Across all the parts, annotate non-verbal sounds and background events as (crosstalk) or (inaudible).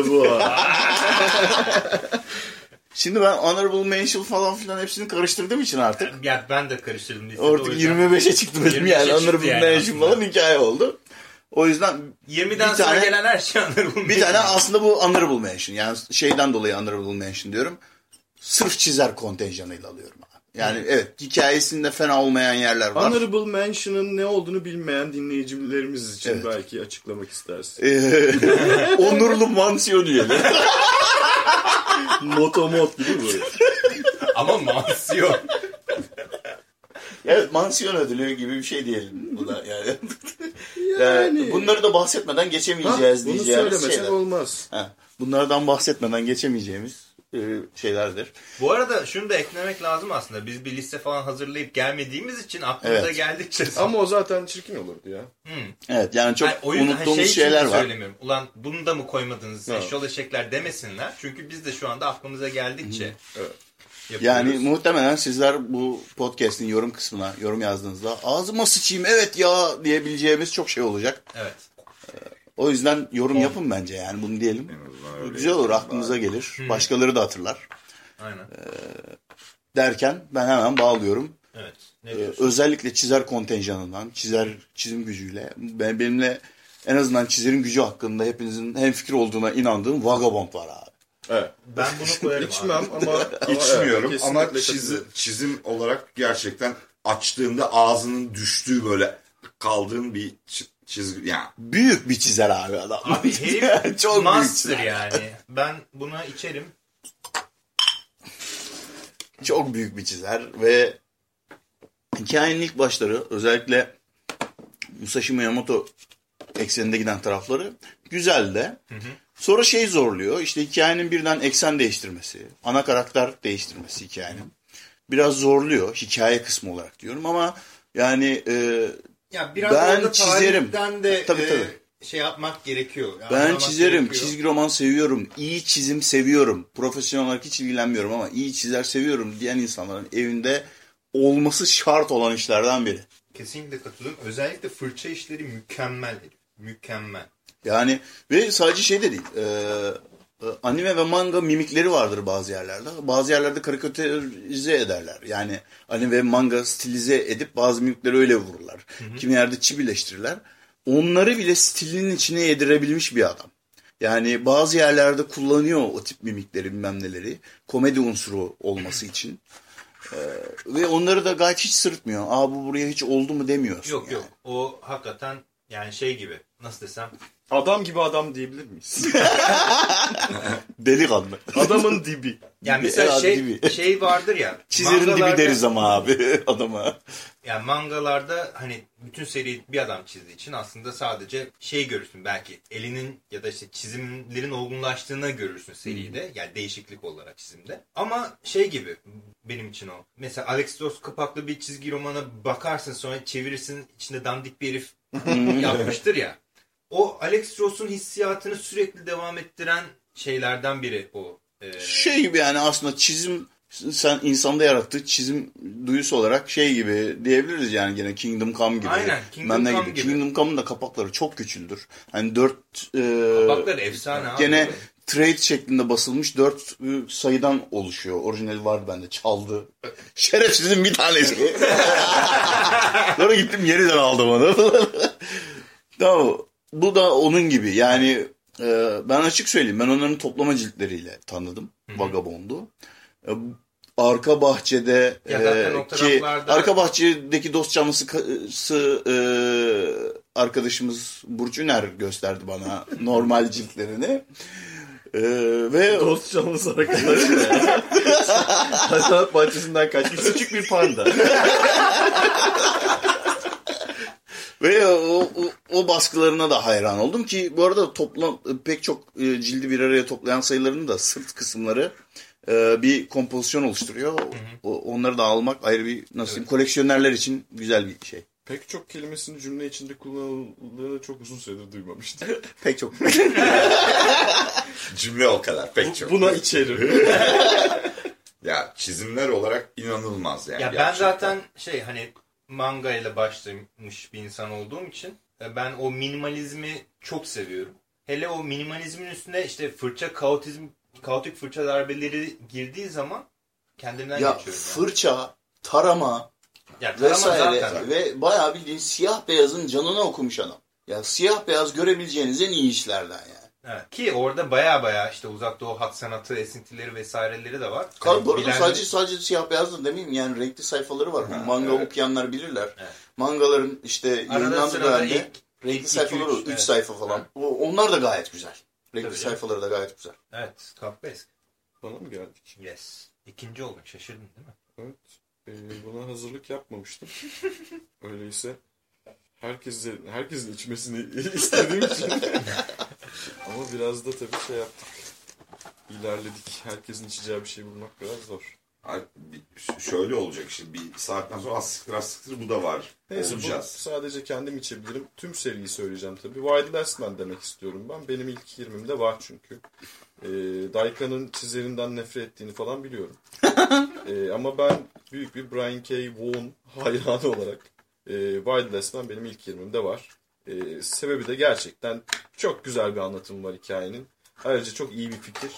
İşte bu. (laughs) Şimdi ben honorable mention falan filan hepsini karıştırdığım için artık. Ya ben de karıştırdım. Artık o yüzden. 25'e çıktı benim 25'e yani. Honorable yani mention aslında. falan hikaye oldu. O yüzden 20'den Bir sonra tane- gelen her şey honorable bir tane aslında bu honorable mention. Yani şeyden dolayı honorable mention diyorum. Sırf çizer kontenjanıyla alıyorum. Yani evet hikayesinde fena olmayan yerler var. Honorable Mention'ın ne olduğunu bilmeyen dinleyicilerimiz için Evet. belki açıklamak istersin. Ee, (laughs) onurlu mansiyon üyeleri. Motomot gibi bu. Ama mansiyon. Evet mansiyon ödülü gibi bir şey diyelim bu da yani. Yani. Ee, bunları da bahsetmeden Ha, geçemeyeceğiz bunu diyeceğimiz söylemesek şeyler. olmaz. Ha, bunlardan bahsetmeden geçemeyeceğimiz e, şeylerdir. Bu arada şunu da eklemek lazım aslında. Biz bir liste falan hazırlayıp gelmediğimiz için aklımıza Evet. geldikçe... (laughs) Ama o zaten çirkin olurdu ya. Hmm. Evet yani çok Hayır, o yüzden unuttuğumuz şey şeyler var. söylemiyorum. Ulan bunu da mı koymadınız? Ha. Eşyol eşekler demesinler. Çünkü biz de şu anda aklımıza geldikçe Evet. yapıyoruz. Yani muhtemelen sizler bu podcast'in yorum kısmına yorum yazdığınızda ağzıma sıçayım evet ya diyebileceğimiz çok şey olacak. Evet. O yüzden yorum yapın bence yani bunu diyelim. Güzel olur aklınıza gelir. Başkaları da hatırlar. Aynen. Derken ben hemen bağlıyorum. Evet. Ne Ee, diyorsun? özellikle çizer kontenjanından, çizer çizim gücüyle ben benimle en azından çizerin gücü hakkında hepinizin hemfikir olduğuna inandığım Vagabond var abi. Evet. Ben bunu (laughs) koyarım İçmem abi. ama, (laughs) İçmiyorum evet, ama kesinlikle çizi, katılıyorum. çizim olarak gerçekten açtığında ağzının düştüğü böyle kaldığın bir çizgi yani Büyük bir çizer abi adam. Abi (laughs) herif Çok büyük master çizer. yani. Ben buna içerim. Çok büyük bir çizer ve hikayenin ilk başları özellikle Musashi Miyamoto ekseninde giden tarafları güzel de. Sonra şey zorluyor işte hikayenin birden eksen değiştirmesi, ana karakter değiştirmesi hikayenin. Biraz zorluyor hikaye kısmı olarak diyorum ama yani e, Ya biraz Ben orada çizerim. de Tabii, e, tabii. şey yapmak gerekiyor. ben Anlamak çizerim, gerekiyor. çizgi roman seviyorum, iyi çizim seviyorum. Profesyonel olarak hiç ilgilenmiyorum ama iyi çizer seviyorum diyen insanların evinde olması şart olan işlerden biri. Kesinlikle katılıyorum. Özellikle fırça işleri mükemmel. Mükemmel. Yani ve sadece şey de değil. e, anime ve manga mimikleri vardır bazı yerlerde. Bazı yerlerde karikatürize ederler. Yani anime ve manga stilize edip bazı mimikleri öyle vururlar. Kimi yerde çibileştirirler. Onları bile stilinin içine yedirebilmiş bir adam. Yani bazı yerlerde kullanıyor o tip mimikleri bilmem neleri. Komedi unsuru olması için. E, ve onları da gayet hiç sırıtmıyor. Aa bu buraya hiç oldu mu demiyorsun. Yok yani. yok. O hakikaten yani şey gibi. Nasıl desem. Adam gibi adam diyebilir miyiz? (laughs) Delikanlı. Adamın dibi. Yani mesela el şey, dibi. şey vardır ya. Çizerin dibi deriz ama abi (laughs) adama. Yani mangalarda hani bütün seriyi bir adam çizdiği için aslında sadece şey görürsün belki elinin ya da işte çizimlerin olgunlaştığını görürsün seride. Yani değişiklik olarak çizimde. Ama şey gibi benim için o. Mesela Alex Ross kapaklı bir çizgi romana bakarsın sonra çevirirsin içinde dandik bir herif yapmıştır ya. O Alex Ross'un hissiyatını sürekli devam ettiren şeylerden biri o. Ee, Şey gibi yani aslında çizim sen insanda yarattığı çizim duyusu olarak şey gibi diyebiliriz yani gene Kingdom Come gibi. Aynen, Kingdom Come gibi. Kingdom Come'ın da kapakları çok küçüldür. Hani dört e, kapakları efsane abi. gene trade şeklinde basılmış dört e, sayıdan oluşuyor. Orijinali vardı bende çaldı. (laughs) Şerefsizin bir tanesi. (laughs) Sonra gittim yeniden aldım onu. (laughs) tamam. Bu da onun gibi yani e, ben açık söyleyeyim ben onların toplama ciltleriyle tanıdım Vagabond'u. E, arka bahçede e, ki taraflarda- arka bahçedeki dost canlısı e, arkadaşımız Burç Üner gösterdi bana (laughs) normal ciltlerini. E, ve Dost canlısı arkadaş ya. (laughs) Hayvanat bahçesinden kaçmış küçük bir panda. (laughs) Ve o, o, o baskılarına da hayran oldum ki bu arada toplam pek çok e, cildi bir araya toplayan sayılarının da sırt kısımları e, bir kompozisyon oluşturuyor. O, onları da almak ayrı bir nasıl diyeyim koleksiyonerler için güzel bir şey. Pek çok kelimesini cümle içinde kullanıldığını çok uzun süredir duymamıştım. (laughs) Pek çok. (laughs) cümle o kadar pek çok. Buna içerim. (laughs) Ya çizimler olarak inanılmaz yani. Ya ben gerçekten. zaten şey hani manga ile başlamış bir insan olduğum için E, Ben o minimalizmi çok seviyorum. Hele o minimalizmin üstüne işte fırça kaotizm, kaotik fırça darbeleri girdiği zaman kendimden Ya geçiyorum. yani. fırça, tarama Ya tarama vesaire zaten. ve bayağı bildiğin siyah beyazın canını okumuş adam. Ya siyah beyaz görebileceğiniz en iyi işlerden yani. Evet. Ki orada baya baya işte uzak doğu hat sanatı esintileri vesaireleri de var. Bu arada bilen- sadece sadece siyah beyaz da demeyeyim yani renkli sayfaları var. Manga evet. okuyanlar bilirler. Evet. Mangaların işte yayınlandığı ilk- renkli ilk sayfaları iki, 3 üç, evet. sayfa falan. O- Onlar da gayet güzel. Renkli Tabii canım. sayfaları da gayet güzel. Evet. Kafkaesk. Bana mı geldik? Yes. İkinci oldun. Şaşırdın değil mi? Evet. Ee, buna hazırlık yapmamıştım. (laughs) Öyleyse herkese, herkesin içmesini (laughs) istediğim için. (laughs) Ama biraz da tabii şey yaptık. İlerledik. Herkesin içeceği bir şey bulmak biraz zor. Ay, bir- ş- Şöyle olacak şimdi bir saatten sonra az sıktır az sıktır bu da var. Neyse bu Olacağız. sadece kendim içebilirim. Tüm seriyi söyleyeceğim tabii. Wild Last Man demek istiyorum ben. Benim ilk 20'imde var çünkü. Ee, Daika'nın çizerinden nefret ettiğini falan biliyorum. (laughs) Ee, ama ben büyük bir Brian K. Vaughan hayranı olarak e, Wild Last Man benim ilk 20'imde var. Ee, sebebi de gerçekten çok güzel bir anlatım var hikayenin. Ayrıca çok iyi bir fikir.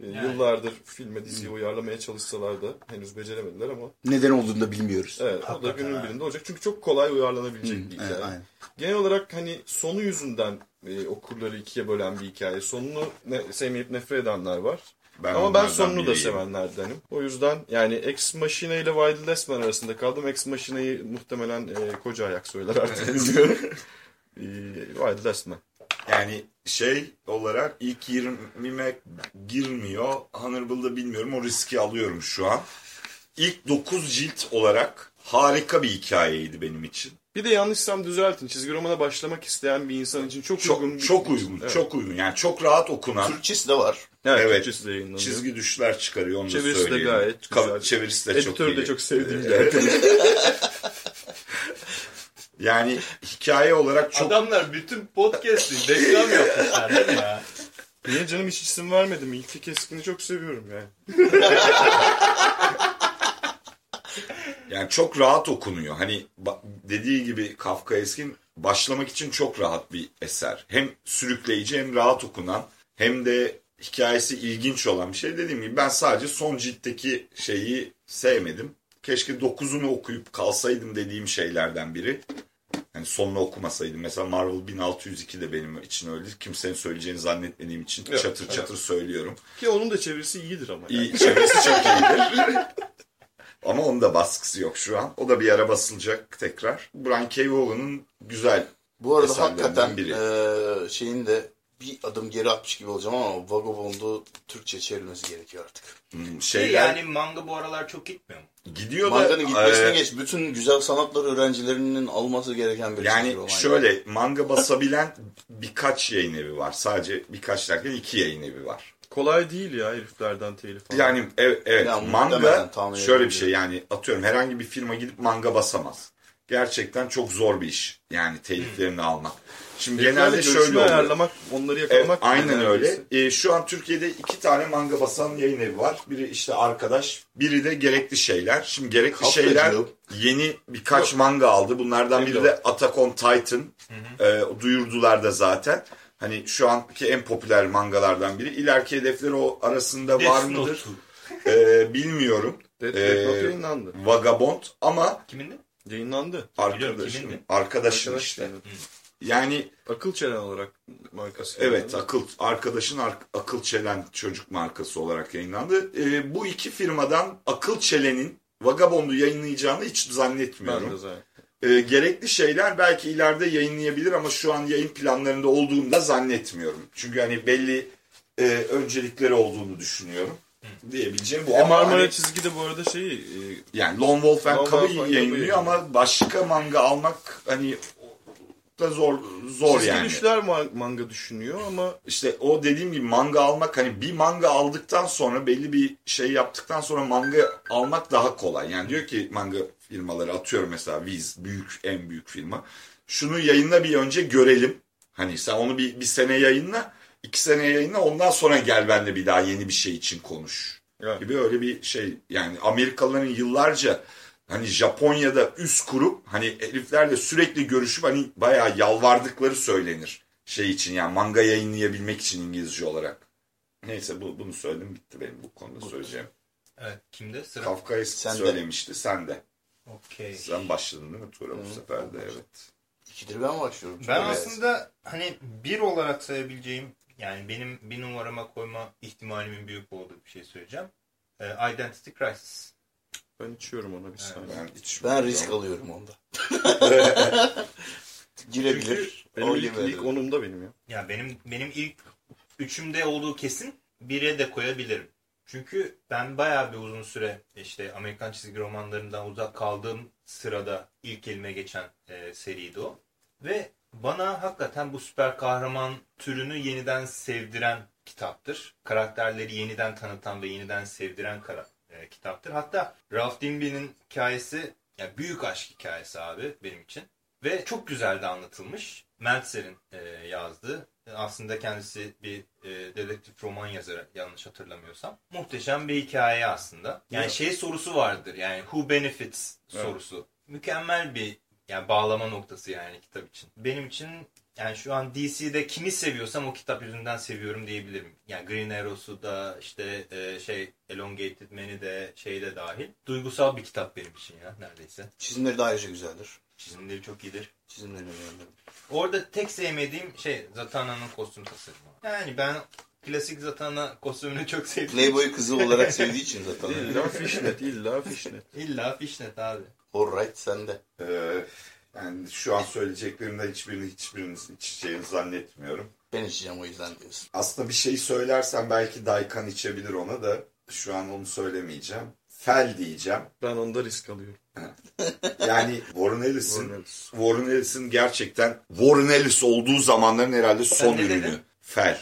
Ee, Yani. Yıllardır filme diziye uyarlamaya çalışsalar da henüz beceremediler ama Neden olduğunu da bilmiyoruz. evet o da Hakikaten günün ha. birinde olacak. Çünkü çok kolay uyarlanabilecek Hı, bir evet, hikaye. aynen. Genel olarak hani sonu yüzünden e, okurları ikiye bölen bir hikaye. Sonunu ne, sevmeyip nefret edenler var. Ben Ama ben sonunu da sevenlerdenim. O yüzden yani Ex Machina ile Wild Last Man arasında kaldım. Ex Machina'yı muhtemelen e, koca ayak söyler artık bilmiyorum. (laughs) e, Wild Last Man. Yani şey olarak ilk 20'me girmiyor. Honorable'da bilmiyorum. O riski alıyorum şu an. İlk 9 cilt olarak harika bir hikayeydi benim için. Bir de yanlışsam düzeltin. Çizgi romana başlamak isteyen bir insan için çok, Çok uygun. çok uygun. Evet. Çok uygun. Yani çok rahat okunan. Türkçesi de var. Evet, Evet. Türkçesi de yayınlanıyor. Çizgi düşler çıkarıyor onu Çevirisi da de söyleyelim. gayet güzel. Çevirisi de çok Editörü iyi. de çok sevdiğim Evet. (laughs) Yani hikaye olarak çok Adamlar bütün podcast'i reklam yapmışlar değil mi ya? Niye canım hiç isim vermedim. İlki Keskin'i çok seviyorum yani. (laughs) yani çok rahat okunuyor. Hani dediği gibi Kafka Eskin başlamak için çok rahat bir eser. Hem sürükleyici hem rahat okunan hem de hikayesi ilginç olan bir şey. Dediğim gibi ben sadece son ciltteki şeyi sevmedim. Keşke dokuzunu okuyup kalsaydım dediğim şeylerden biri. Hani sonunu okumasaydım. Mesela Marvel 1602 de benim için öyle. Kimsenin söyleyeceğini zannetmediğim için Evet, çatır evet. çatır söylüyorum. Ki onun da çevirisi iyidir ama. Yani. İyi, çevresi çok iyidir. (laughs) Ama onun da baskısı yok şu an. O da bir ara basılacak tekrar. Vaughan'ın güzel Bu arada Eserlerinden hakikaten biri. eee, şeyin de bir adım geri atmış gibi olacağım ama Vagabond'u Türkçe çevrilmesi gerekiyor artık. hmm, Şey şeyler yani manga bu aralar çok gitmiyor mu? gidiyor da Manganın gitmesine e, geç. Bütün güzel sanatlar öğrencilerinin alması gereken bir yani şöyle manga basabilen (laughs) birkaç yayın evi var. Sadece birkaç derken iki yayın evi var. Kolay değil ya heriflerden telif almak. Yani evet, evet Ya manga şöyle bir şey yani atıyorum herhangi bir firma gidip manga basamaz. Gerçekten çok zor bir iş yani teliflerini almak. Şimdi Heriflerle genelde şöyle oluyor. ayarlamak, onları Evet, yakalamak. aynen neredeyse. öyle. Ee, şu an Türkiye'de iki tane manga basan yayın evi var. Biri işte arkadaş, biri de gerekli şeyler. Şimdi gerekli Kafkacı. şeyler yeni birkaç manga aldı. Bunlardan biri de Attack on Titan. Ee, duyurdular da zaten. Hani şu anki en popüler mangalardan biri. İleriki hedefleri o arasında var Death mıdır? Note. Ee, bilmiyorum. (laughs) Death, Ee, Note yayınlandı. Vagabond ama Kimin de? Yayınlandı. arkadaşım. kimindi? Arkadaşın Arkadaş işte. Yani Akıl çelen olarak markası. Evet, akıl arkadaşın ar- akıl çelen çocuk markası olarak yayınlandı. Ee, bu iki firmadan akıl çelenin Vagabond'u yayınlayacağını hiç Ben de zannetmiyorum. zaten. Ee, gerekli şeyler belki ileride yayınlayabilir ama şu an yayın planlarında olduğunu da zannetmiyorum. Çünkü hani belli e, öncelikleri olduğunu düşünüyorum. Diyebileceğim bu. E, Ama Marmara hani, çizgide bu arada şeyi e, yani Lone Wolf and Cub'ı yayınlıyor ama başka manga almak hani da zor zor çizgi yani. düşler ma- manga düşünüyor ama İşte o dediğim gibi manga almak hani bir manga aldıktan sonra belli bir şey yaptıktan sonra manga almak daha kolay. Yani diyor ki manga firmaları atıyorum mesela Viz büyük en büyük firma. Şunu yayınla bir önce görelim. Hani sen onu bir, bir sene yayınla iki sene yayınla ondan sonra gel benimle bir daha yeni bir şey için konuş yani, gibi öyle bir şey. Yani Amerikalıların yıllarca hani Japonya'da üst kurup hani heriflerle sürekli görüşüp hani bayağı yalvardıkları söylenir şey için yani manga yayınlayabilmek için İngilizce olarak. Neyse bu, bunu söyledim bitti benim bu konuda söyleyeceğim. Evet kimde sıra? Kafka'yı söylemişti sen de. Okey. Sen başladın değil mi Tuğra bu sefer de evet. İkidir ben başlıyorum. Ben Evet. aslında hani bir olarak sayabileceğim yani benim bir numarama koyma ihtimalimin büyük olduğu bir şey söyleyeceğim. Ee, Identity Crisis. Ben içiyorum ona bir saniye. Ben, Ben risk alıyorum onda. (laughs) Girebilir. Benim O ilk, ilk onumda benim ya. Ya benim benim ilk üçümde olduğu kesin bire de koyabilirim. Çünkü ben bayağı bir uzun süre işte Amerikan çizgi romanlarından uzak kaldığım sırada ilk elime geçen e, seriydi o. Ve bana hakikaten bu süper kahraman türünü yeniden sevdiren kitaptır. Karakterleri yeniden tanıtan ve yeniden sevdiren kara, e, kitaptır. Hatta Ralph Dimby'nin hikayesi ya büyük aşk hikayesi abi benim için. Ve çok güzel de anlatılmış. Meltzer'in e, yazdığı. E, Aslında kendisi bir e, dedektif roman yazarı yanlış hatırlamıyorsam. Muhteşem bir hikaye aslında. Yani Evet. şey sorusu vardır yani who benefits Evet. sorusu. Mükemmel bir yani bağlama noktası yani kitap için. Benim için yani şu an DC'de kimi seviyorsam o kitap yüzünden seviyorum diyebilirim. Yani Green Arrow'su da işte e, şey Elongated Man'i de şey de dahil. Duygusal bir kitap benim için ya neredeyse. Çizimleri de ayrıca güzeldir. Çizimleri çok iyidir. Çizimlerini beğenirim. Orada tek sevmediğim şey Zatanna'nın kostüm tasarımı. Yani ben klasik Zatanna kostümünü çok sevdim. Playboy kızı olarak (laughs) sevdiği için zaten. İlla fişnet, illa fişnet. İlla fişnet abi. Alright sen de. Ee, yani şu an söyleyeceklerimden hiçbirini hiçbiriniz içeceğini zannetmiyorum. Ben içeceğim o yüzden diyorsun. Aslında bir şey söylersem belki Daykan içebilir ona da şu an onu söylemeyeceğim. Fel diyeceğim. Ben onda risk alıyorum. Yani Warren Ellis'in Warren Ellis. Warren Ellis'in gerçekten Warren Ellis olduğu zamanların herhalde son ürünü. dedin? Fel.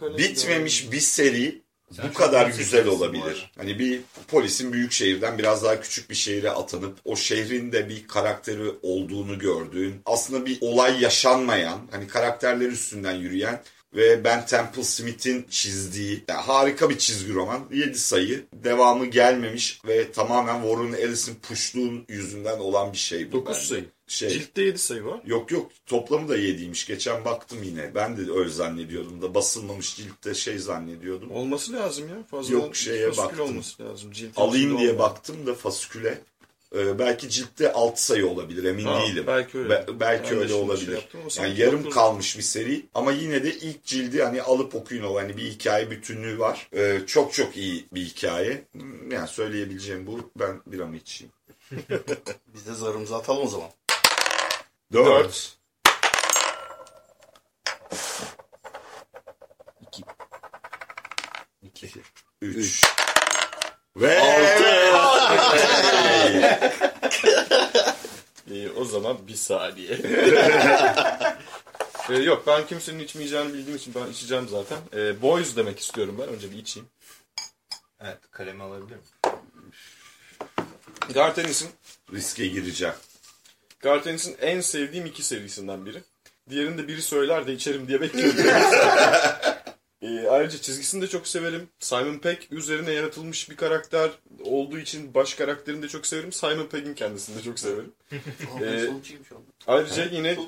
Bitmemiş bir seri Sen bu kadar güzel olabilir. Hani bir polisin büyük şehirden biraz daha küçük bir şehire atanıp o şehrin de bir karakteri olduğunu gördüğün, aslında bir olay yaşanmayan, hani karakterler üstünden yürüyen ve Ben Temple Smith'in çizdiği yani harika bir çizgi roman. 7 sayı. Devamı gelmemiş ve tamamen Warren Ellis'in puşluğun yüzünden olan bir şey bu. 9 bence. sayı. Şey, Ciltte 7 sayı var. Yok yok toplamı da 7'ymiş. Geçen baktım yine. Ben de öyle zannediyordum da basılmamış ciltte şey zannediyordum. Olması lazım ya. Fazla Yok, şeye baktım. olması lazım. Cilt Alayım diye olmayan. baktım da fasiküle. Ee, belki ciltte 6 sayı olabilir emin Ha, değilim. belki öyle. Be- belki öyle şimdi olabilir. şey yaptım yani yarım dokuz- kalmış bir seri ama yine de ilk cildi hani alıp okuyun o hani bir hikaye bütünlüğü var. Ee, çok çok iyi bir hikaye. Hmm, Yani söyleyebileceğim bu. Ben bir an içeyim. (laughs) Biz de zarımızı atalım o zaman. 4. 4. İki. 3 ve İyi, o zaman bir saniye. (laughs) Ee, yok ben kimsenin içmeyeceğini bildiğim için ben içeceğim zaten. Ee, boys demek istiyorum ben. Önce bir içeyim. Evet kalemi alabilir miyim? Gartenis'in riske gireceğim. Gartenis'in en sevdiğim iki serisinden biri. Diğerini de biri söyler de içerim diye bekliyorum. (laughs) Ee, ayrıca çizgisini de çok severim. Simon Pegg üzerine yaratılmış bir karakter olduğu için baş karakterini de çok severim. Simon Pegg'in kendisini de çok severim. (laughs) Anda. Ayrıca yine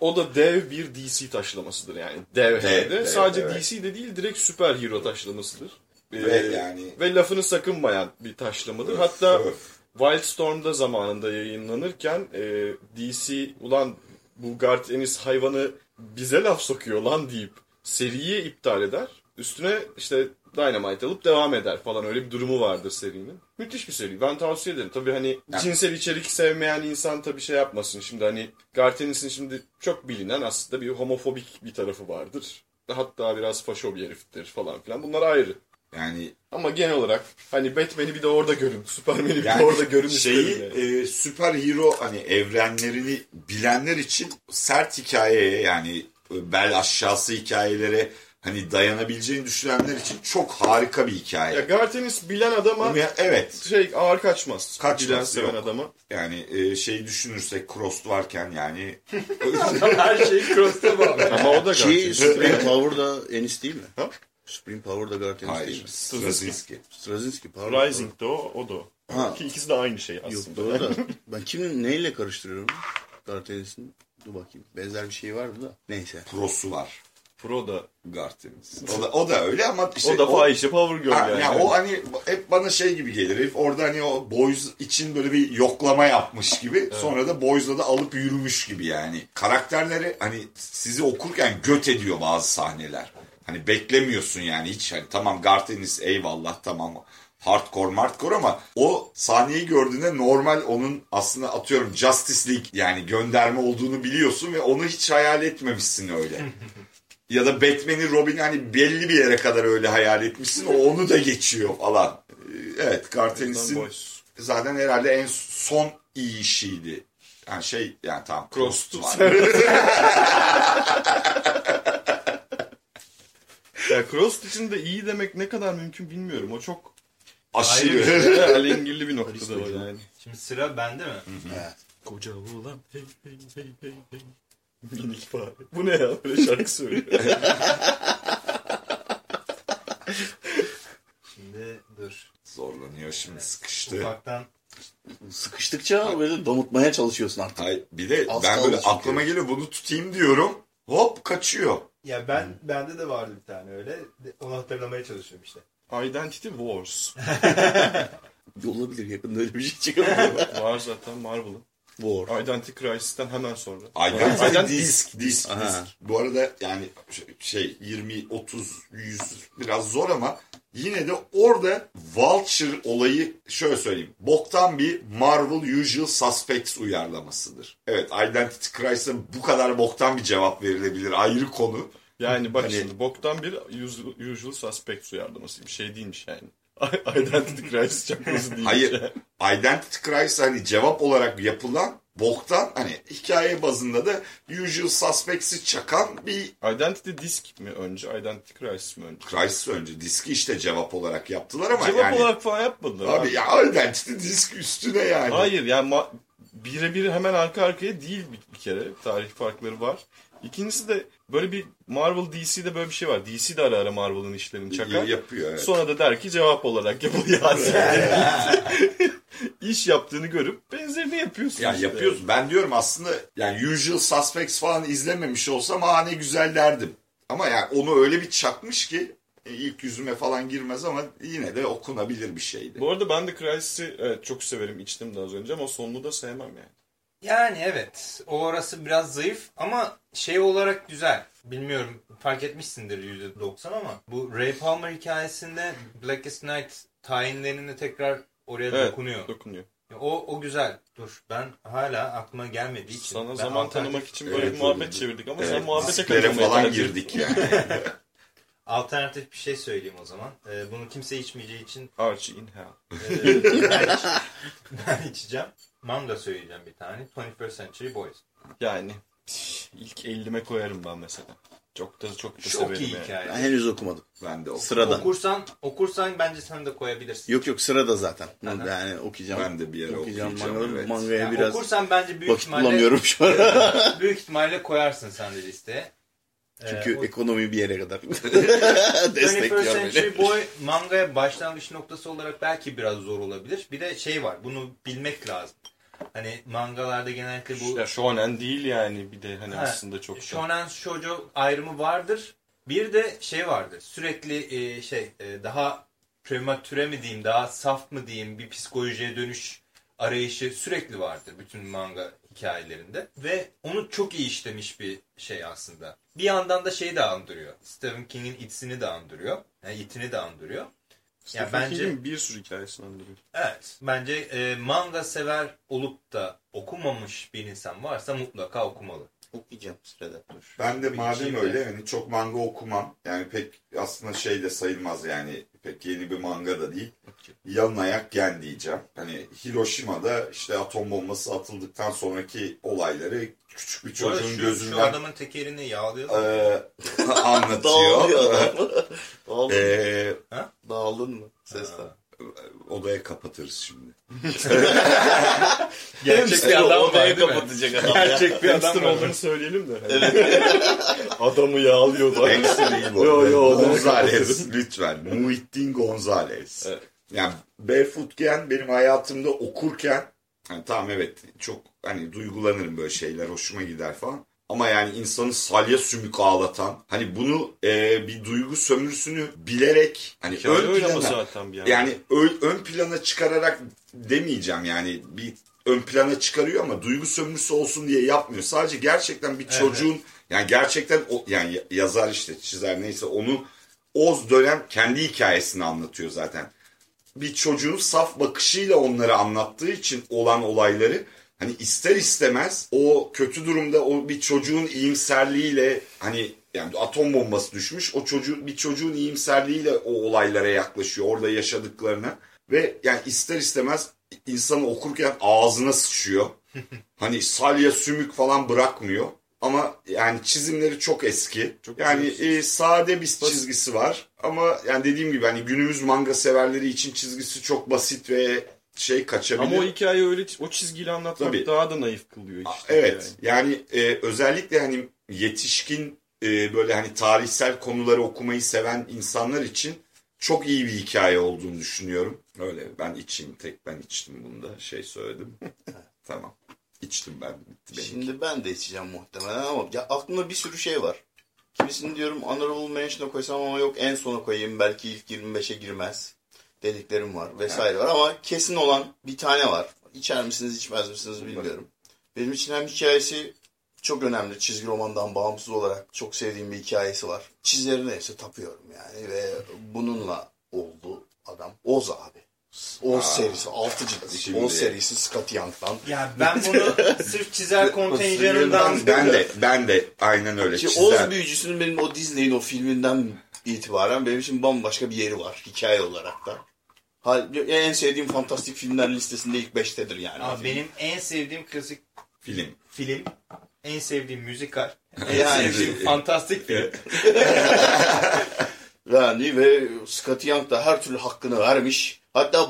o da dev bir DC taşlamasıdır yani. Dev, Dev, dev, Sadece evet. DC de değil direkt süper hero taşlamasıdır. Ee, Ve yani- ve lafını sakınmayan bir taşlamadır. Hatta öf. Wildstorm'da zamanında yayınlanırken e, DC ulan bu Garth Ennis hayvanı bize laf sokuyor lan deyip seriyi iptal eder. Üstüne işte Dynamite alıp devam eder falan öyle bir durumu vardır serinin. Müthiş bir seri. Ben tavsiye ederim. Tabii hani Yani- cinsel içerik sevmeyen insan tabii şey yapmasın. Şimdi hani Garth Ennis'in şimdi çok bilinen aslında bir homofobik bir tarafı vardır. Hatta biraz faşo bir heriftir falan filan. Bunlar ayrı. Yani Ama genel olarak hani Batman'i bir de orada görün. (laughs) Superman'i bir Yani de orada görün şeyi yani. e, süper hero hani evrenlerini bilenler için sert hikayeye yani bel aşağısı hikayelere hani dayanabileceğini düşünenler için çok harika bir hikaye. Ya Gartenis bilen adama Ama ya- evet şey ağır kaçmaz. Kaçmaz, Bilen seven yok. adama. yani e, şeyi düşünürsek Cross varken yani Her şey cross'ta bağlı. Ama o da Ki Gartenis. Supreme Power da Ennis değil mi? Ha? Supreme Power da Gartenis değil hayır mi? Straczynski. Straczynski pardon. Rising de o, o da o. Ha. Ki ikisi de aynı şey Yok aslında. doğru da. (laughs) Ben kimin neyle karıştırıyorum? Gartenis'in. Dur bakayım. Benzer bir şey vardı da. Neyse. Prosu var. Pro da Garteniz. O da, o da öyle ama işte o da fahişe power girl Ha, yani. yani o hani hep bana şey gibi gelir. Herif orada hani o boys için böyle bir yoklama yapmış gibi. Sonra da boys'la da alıp yürümüş gibi yani. Karakterleri hani sizi okurken göt ediyor bazı sahneler. Hani beklemiyorsun yani hiç hani tamam Gartenis eyvallah tamam hardcore hardcore ama o sahneyi gördüğünde normal onun aslında atıyorum Justice League yani gönderme olduğunu biliyorsun ve onu hiç hayal etmemişsin öyle. (laughs) ya da Batman'i Robin hani belli bir yere kadar öyle hayal etmişsin. O onu da geçiyor falan. Ee, Evet Gartenis'in Boys. zaten herhalde en son iyi işiydi. Yani şey yani tamam Cross. (laughs) (laughs) Ya Cross için de iyi demek ne kadar mümkün bilmiyorum. O çok Aşırı. alengirli bir (laughs) noktada o yani. Şimdi sıra bende mi? Evet. Koca oğlan hey hey hey hey hey. Minik fare. Bu ne ya? Böyle şarkı söylüyor. (laughs) Şimdi dur. Zorlanıyor şimdi sıkıştı. Ufaktan Sıkıştıkça böyle damıtmaya çalışıyorsun artık. Ay, bir de Az ben böyle çünkü. aklıma geliyor bunu tutayım diyorum. Hop kaçıyor. Ya ben bende de vardı bir tane öyle. Onu hatırlamaya çalışıyorum işte. Identity Wars. (laughs) Olabilir yakında öyle bir şey çıkabilir. Var zaten Marvel'ın. War. Identity Crisis'ten hemen sonra. Identity Identity disk, disk, Aha. disk. Bu arada yani şey 20, 30, 100 biraz zor ama yine de orada Vulture olayı şöyle söyleyeyim. Boktan bir Marvel Usual Suspects uyarlamasıdır. Evet Identity Crisis'e bu kadar boktan bir cevap verilebilir ayrı konu. Yani bak Hani- şimdi boktan bir usual, suspect uyarlaması bir şey değilmiş yani. (laughs) Identity Crisis çakması değilmiş. Hayır. yani. Identity Crisis hani cevap olarak yapılan boktan hani hikaye bazında da Usual Suspects'i çakan bir Identity Disk mi önce? Identity Crisis mi önce? Crisis önce diski işte cevap olarak yaptılar ama Cevap yani olarak falan yapmadılar. abi ya Identity disk üstüne yani. Hayır yani birebir hemen arka arkaya değil bir, bir kere. Tarih farkları var. İkincisi de böyle bir Marvel DC'de böyle bir şey var. DC de ara ara Marvel'ın işlerini çakar. yapıyor evet. Sonra da der ki cevap olarak yapılıyor. (laughs) İş yaptığını görüp benzerini yapıyorsun. Ya işte. yapıyoruz. Ben diyorum aslında yani Usual Suspects falan izlememiş olsam aa ne güzel derdim. Ama yani onu öyle bir çakmış ki e, ilk yüzüme falan girmez ama yine de okunabilir bir şeydi. Bu arada ben de Crysis'i evet, çok severim. içtim de az önce ama sonunu da sevmem yani. Yani evet. O orası biraz zayıf ama şey olarak güzel. Bilmiyorum fark etmişsindir %90 ama bu Ray Palmer hikayesinde Blackest Night tayinlerini tekrar oraya Evet dokunuyor. dokunuyor. O, o güzel. Dur ben hala aklıma gelmediği için. Sana ben zaman alternatif- tanımak için böyle Evet, bir muhabbet öyle. çevirdik ama Evet, sen muhabbete katılmaya falan girdik yani. (laughs) Alternatif bir şey söyleyeyim o zaman. Ee, bunu kimse içmeyeceği için Archie in Hell. e, ben, iç- (laughs) ben içeceğim. Manga söyleyeceğim bir tane. 21st Century Boys. Yani ilk 50'me koyarım ben mesela. Çok da çok da Çok severim iyi yani. hikaye. Ben henüz okumadım. Ben de o. Sırada. Okursan, okursan bence sen de koyabilirsin. Yok yok sırada zaten. Aha. Yani okuyacağım. Ben de bir ara okuyacağım. okuyacağım, Manga- evet. Mangaya Yani biraz okursan bence büyük vakit ihtimalle bulamıyorum şu an. (laughs) büyük ihtimalle koyarsın sen de listeye. Çünkü Ee, o- ekonomi bir yere kadar 21st (laughs) destekliyor Century beni. Boy mangaya başlangıç noktası olarak belki biraz zor olabilir. Bir de şey var. Bunu bilmek lazım. Hani mangalarda genellikle bu Ya shonen değil yani bir de hani Ha, aslında çok shonen shoujo ayrımı vardır. Bir de şey vardır. Sürekli e, şey e, daha prematüre mi diyeyim, daha saf mı diyeyim bir psikolojiye dönüş arayışı sürekli vardır bütün manga hikayelerinde. Ve onu çok iyi işlemiş bir şey aslında. Bir yandan da şeyi de andırıyor. Stephen King'in It'sini de andırıyor. Yani It'ini de andırıyor. Stephen bence- King'in bir sürü hikayesini andırıyor. Evet. Bence e, manga sever olup da okumamış bir insan varsa mutlaka okumalı. Okuyacağım sırada. Dur. Ben de Bir madem öyle de. hani çok manga okumam. Yani pek aslında şey de sayılmaz yani. Pek yeni bir manga da değil. Yalın ayak gen diyeceğim. Hani Hiroşima'da işte atom bombası atıldıktan sonraki olayları küçük bir çocuğun şu, gözünden şu adamın tekerini yağlıyor. eee, (laughs) anlatıyor. Dağılıyor adam. Dağıldın, Eee, Dağıldın mı? Sesten. odaya kapatırız şimdi. (laughs) Gerçek bir adam mi? kapatacak adam. Gerçek bir adam Hamster olduğunu söyleyelim de. (laughs) Adamı yağlıyordu. Hepsi değil bu Yo, yo, odaya Gonzales lütfen. Muhittin Gonzales. Evet. Yani Barefoot Gen benim hayatımda okurken hani tamam evet çok hani duygulanırım böyle şeyler hoşuma gider falan. Ama yani insanı salya sümük ağlatan hani bunu e, bir duygu sömürüsünü bilerek hani Hikaye ön plana zaten bir yani ö- ön plana çıkararak demeyeceğim yani bir ön plana çıkarıyor ama duygu sömürüsü olsun diye yapmıyor. Sadece gerçekten bir çocuğun yani gerçekten o yani yazar işte çizer neyse onu Oz dönem kendi hikayesini anlatıyor zaten. Bir çocuğun saf bakışıyla onları anlattığı için olan olayları hani ister istemez o kötü durumda o bir çocuğun iyimserliğiyle hani yani atom bombası düşmüş o çocuğun bir çocuğun iyimserliğiyle o olaylara yaklaşıyor orada yaşadıklarına ve yani ister istemez insanı okurken ağzına sıçıyor. (laughs) Hani salya sümük falan bırakmıyor. Ama yani çizimleri çok eski. Çok yani e, sade bir çizgisi var. Ama yani dediğim gibi hani günümüz manga severleri için çizgisi çok basit ve şey kaçabilir. Ama o hikaye öyle o çizgiyle anlatmak Tabii. daha da naif kılıyor işte. Evet yani e, özellikle hani yetişkin e, böyle hani tarihsel konuları okumayı seven insanlar için çok iyi bir hikaye olduğunu düşünüyorum. Öyle ben içeyim tek ben içtim bunda şey söyledim. (laughs) tamam içtim ben bitti benim. Şimdi ben de içeceğim muhtemelen ama ya aklımda bir sürü şey var. Kimisini diyorum honorable mention'a koysam ama yok en sona koyayım belki ilk 25'e girmez dediklerim var vesaire var ama kesin olan bir tane var. İçer misiniz içmez misiniz bilmiyorum. Benim için hem hikayesi çok önemli çizgi romandan bağımsız olarak çok sevdiğim bir hikayesi var. Çizerine ise tapıyorum yani ve bununla oldu adam. Oz abi. Oz serisi 6 cilt. Şimdi- Oz serisi Scott Young'dan. Ya ben bunu (laughs) sırf çizer kontenjanından ben de ben de aynen öyle çizer. Oz büyücüsünün benim o Disney'in o filminden itibaren benim için bambaşka bir yeri var hikaye olarak da. En sevdiğim fantastik filmler listesinde ilk 5'tedir yani. Abi benim en sevdiğim klasik film. film, en sevdiğim müzikal, en Yani- sevdiğim fantastik film. (laughs) Yani ve Scott Young da her türlü hakkını vermiş. Hatta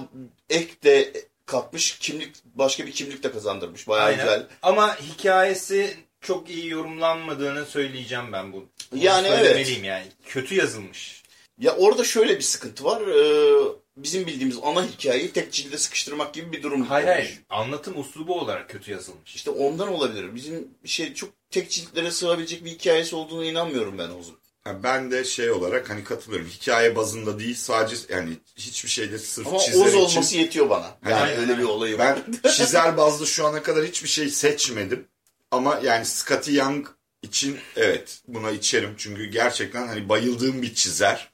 ek de katmış kimlik başka bir kimlik de kazandırmış. Bayağı Aynen. güzel. Ama hikayesi çok iyi yorumlanmadığını söyleyeceğim ben bu. Bunu Yani evet. yani. Kötü yazılmış. Ya orada şöyle bir sıkıntı var. Ee, bizim bildiğimiz ana hikayeyi tek cilde sıkıştırmak gibi bir durum. Hayır olmuş. hayır. Anlatım uslubu olarak kötü yazılmış. İşte ondan olabilir. Bizim şey çok tek ciltlere sığabilecek bir hikayesi olduğuna inanmıyorum ben Oz'un. Ha, Ben de şey olarak hani katılıyorum. Hikaye bazında değil sadece yani hiçbir şeyde sırf Ama çizer Oz için. olması yetiyor bana. Yani Aynen, öyle bir olayı var. Ben (laughs) çizer bazlı şu ana kadar hiçbir şey seçmedim. Ama yani Scotty Young için evet buna içerim. Çünkü gerçekten hani bayıldığım bir çizer.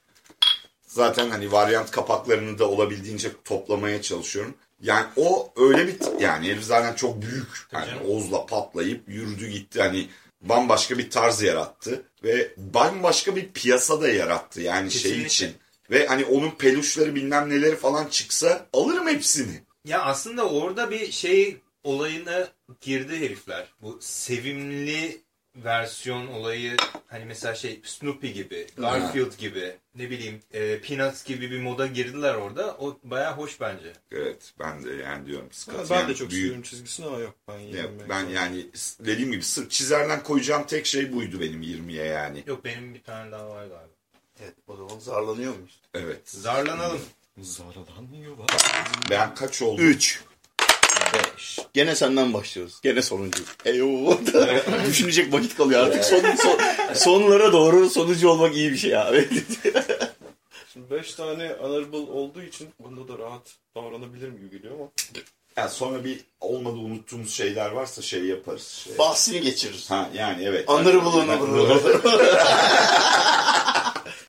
Zaten hani varyant kapaklarını da olabildiğince toplamaya çalışıyorum. Yani o öyle bir yani herif zaten çok büyük. Yani. Oğuz'la patlayıp yürüdü gitti. Hani bambaşka bir tarz yarattı. Ve bambaşka bir piyasa da yarattı. Yani şey Kesinlikle. için. Ve hani onun peluşları bilmem neleri falan çıksa alırım hepsini. Ya aslında orada bir şey olayına girdi herifler. Bu sevimli versiyon olayı hani mesela şey Snoopy gibi, Garfield gibi, ne bileyim e, Peanuts gibi bir moda girdiler orada. O baya hoş bence. Evet ben de yani diyorum. Scott Ben de çok büyük. seviyorum çizgisini ama yok ben Ya, ben yani dediğim gibi sırf çizerden koyacağım tek şey buydu benim 20'ye yani. Yok benim bir tane daha var galiba. Evet, o zaman zarlanıyor muyuz? Evet. Zarlanalım. Zaralanmıyorlar. Ben kaç oldu? 3. 5. Gene senden başlıyoruz. Gene sonuncu. Eyvah. (laughs) Düşünecek vakit kalıyor artık. Son, son- sonlara doğru sonucu olmak iyi bir şey abi. (laughs) Şimdi 5 tane honorable olduğu için bunda da rahat davranabilirim gibi geliyor ama. Yani sonra bir olmadı unuttuğumuz şeyler varsa şey yaparız. Şey. Bahsini geçiririz. Ha yani evet. Honorable honorable. (laughs)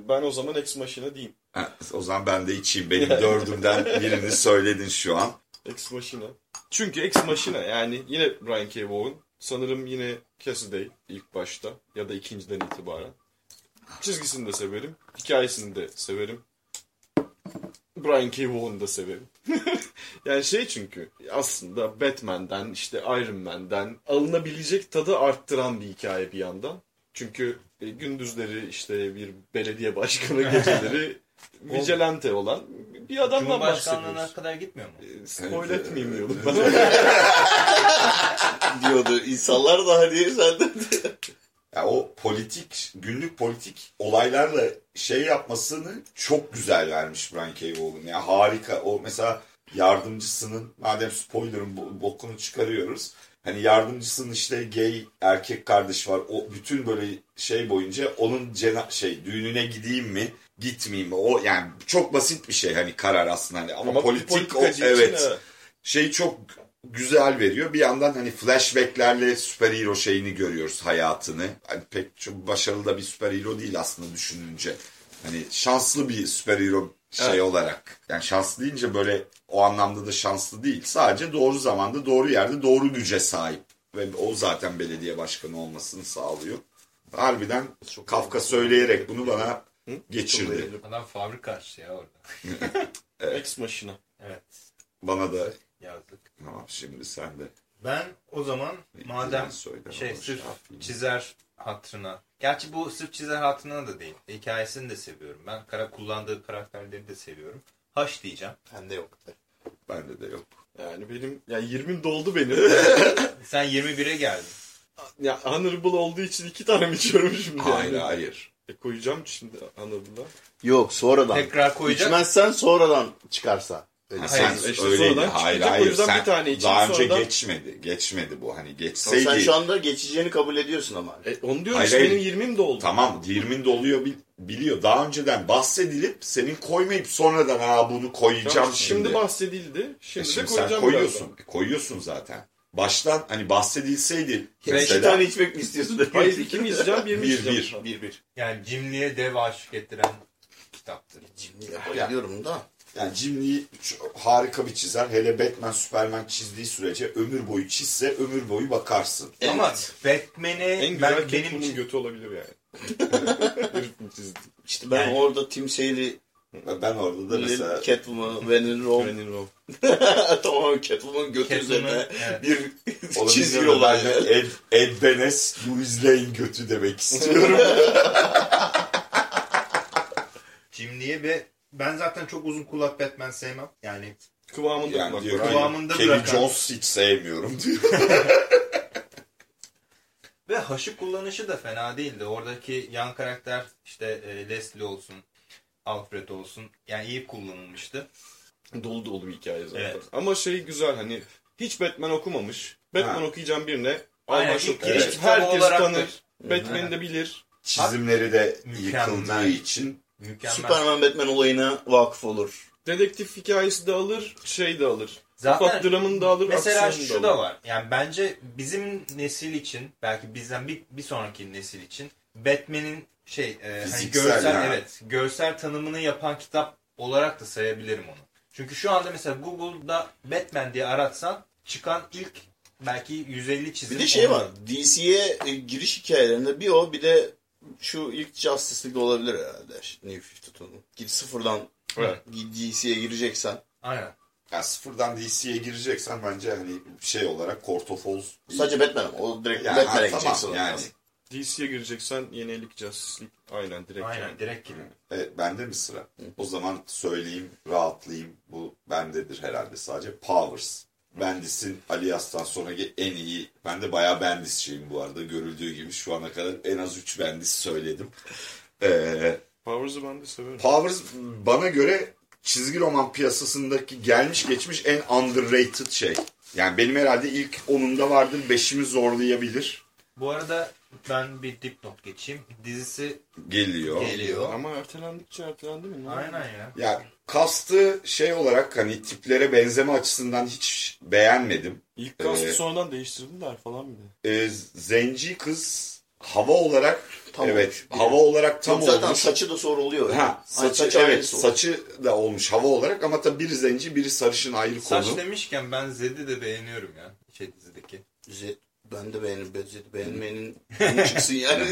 Ben o zaman Ex Machina diyeyim. Ha, o zaman ben de içeyim. Benim dördümden birini söyledin şu an. Ex Machina. Çünkü Ex Machina yani yine Brian K. Vaughan. Sanırım yine Cassidy ilk başta ya da ikinciden itibaren. Çizgisini de severim. Hikayesini de severim. Brian K. Vaughan'ı da severim. (laughs) yani şey çünkü aslında Batman'den işte Iron Man'den alınabilecek tadı arttıran bir hikaye bir yandan. Çünkü e, gündüzleri işte bir belediye başkanı (laughs) geceleri vigilante olan bir adamdan bahsediyoruz. kadar gitmiyor mu? E, Spoil etmeyeyim diyordum ben. (laughs) diyordu. İnsanlar da hani sen de. Ya o politik, günlük politik olaylarla şey yapmasını çok güzel vermiş Brian K. Vaughan. Ya harika. O mesela yardımcısının, madem spoiler'ın bo- bokunu çıkarıyoruz. Hani yardımcısının işte gay erkek kardeş var. O bütün böyle şey boyunca onun cena şey düğününe gideyim mi, gitmeyeyim mi? O yani çok basit bir şey hani karar aslında hani ama, Ama politik o, için, evet evet. şey çok güzel veriyor. Bir yandan hani flashbacklerle süper hero şeyini görüyoruz hayatını. Hani pek çok başarılı da bir süper hero değil aslında düşününce. Hani şanslı bir süper hero şey Evet. olarak. Yani şanslı deyince böyle o anlamda da şanslı değil. Sadece doğru zamanda doğru yerde doğru güce sahip. Ve o zaten belediye başkanı olmasını sağlıyor. Harbiden Çok Kafka söyleyerek bunu bana Hı? geçirdi. Adam fabrika açtı ya orada. (laughs) Ex Machina. Evet. Bana da Yazdık. tamam şimdi sen de. Ben o zaman madem şey sırf şey çizer hatırına. Gerçi bu sırf çizer hatırına da değil. Hikayesini de seviyorum. Ben kara kullandığı karakterleri de seviyorum. Haş diyeceğim. Bende yok. Bende de yok. Yani benim yani 20'm doldu benim. (laughs) Sen 21'e geldin. ya honorable olduğu için iki tane mi içiyorum şimdi? Hayır yani? hayır. E, koyacağım şimdi honorable'a. Yok sonradan. Tekrar koyacak. İçmezsen sonradan çıkarsa. Öyle Ha, Hayır, sen işte öyleydi. Hayır o hayır. yüzden Sen bir tane için daha önce sonradan- geçmedi. Geçmedi bu. Hani Ama geçseydi. sen şu anda geçeceğini kabul ediyorsun ama. E, onu diyorum Hayır, işte hayır. benim 20'm doldu. Tamam 20'nin doluyor bil- biliyor. Daha önceden bahsedilip senin koymayıp sonradan ha bunu koyacağım Tamam, şimdi. şimdi bahsedildi. E Şimdi, şimdi de sen koyacağım koyuyorsun. birazdan. E, koyuyorsun zaten. Baştan hani bahsedilseydi İki mesela tane içmek mi istiyorsun? (laughs) Hayır iki mi izleyeceğim bir mi Bir, izleyeceğim? Bir bir. Yani cimriye dev aşık ettiren kitaptır. Bayılıyorum da. Yani Jim Lee harika bir çizer. Hele Batman, Superman çizdiği sürece ömür boyu çizse ömür boyu bakarsın. Ama Batman'i En güzel ben benim için götü olabilir yani. (laughs) İşte ben Yani- orada Tim Sale'i, Ben orada da mesela Catwoman, Venom Rome. Brennan Rowe. tamam Catwoman götü Catwoman, üzerine evet. bir olay. ben Ed, Ed Benes, Louis Lane götü demek istiyorum. cimriye ve ben zaten çok uzun kulak Batman sevmem. Yani Kıvamında yani kulak diyor Kıvamında Kevin bırakan- Jones hiç sevmiyorum diyor. (laughs) Ve haşı kullanışı da fena değildi. Oradaki yan karakter işte e, Leslie olsun, Alfred olsun. Yani iyi kullanılmıştı. Dolu dolu bir hikaye zaten. Evet. Ama şey güzel hani hiç Batman okumamış. Batman Ha. okuyacağım birine. Aynen, ilk giriş kitabı Herkes tanır. Batman'i de bilir. Çizimleri de Mükemmel. yıkıldığı için Mükemmel. Superman Batman olayına vakıf olur. Dedektif hikayesi de alır, şey de alır. Zaten Ufak dramını da alır, Mesela şu alır. da var. Yani bence bizim nesil için belki bizden bir, bir sonraki nesil için Batman'in şey e, hani görsel yani. evet görsel tanımını yapan kitap olarak da sayabilirim onu. Çünkü şu anda mesela Google'da Batman diye aratsan çıkan ilk belki 150 çizim. Bir de şey onun. var. DC'ye e, giriş hikayelerinde bir o bir de şu ilk Justice League olabilir herhalde. New 52'nun. Git sıfırdan Evet. DC'ye gireceksen. Aynen. yani sıfırdan DC'ye gireceksen bence hani şey olarak Court of Owls Sadece Batman. O direkt Yani, Batman'e gideceksin. tamam, yani. DC'ye gireceksen yenilik Justice League. Aynen direkt Aynen yani. direkt gibi. Evet, bende mi sıra? O zaman söyleyeyim, rahatlayayım. Bu bendedir herhalde sadece. Powers. Bendis'in Alias'tan sonraki en iyi. Ben de bayağı Bendis'çiyim bu arada. Görüldüğü gibi şu ana kadar en az 3 Bendis söyledim. Ee, Powers'ı ben de severim. Powers bana göre çizgi roman piyasasındaki gelmiş geçmiş en underrated şey. Yani benim herhalde ilk 10'unda vardır. 5'imi zorlayabilir. Bu arada ben bir dipnot geçeyim. Dizisi Geliyor. geliyor. Ama ertelendikçe ertelendi mi? Ne? Aynen ya. Ya kastı şey olarak hani tiplere benzeme açısından hiç beğenmedim. İlk kastı Ee, sonradan değiştirdiler falan de. Ee, zenci kız hava olarak Tam evet olmuş. hava olarak tam zaten olmuş. saçı da sonra oluyor. ha, Ay, saçı, saçı evet oluyor. saçı da olmuş hava olarak ama tabii biri zenci biri sarışın ayrı Saç konu. demişken ben Zed'i de beğeniyorum ya. Şey dizideki. Zed, ben de beğenirim. Zed beğenmeyenin (laughs) çıksın yani.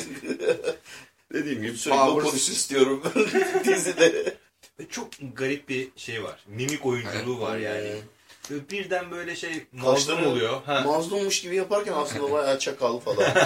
Dediğim gibi Sürekli o Powers istiyorum (laughs) dizide. Ve çok garip bir şey var. Mimik oyunculuğu var yani. Böyle birden böyle şey mazlum oluyor. Ha. Mazlummuş gibi yaparken aslında bayağı çakal falan. (laughs)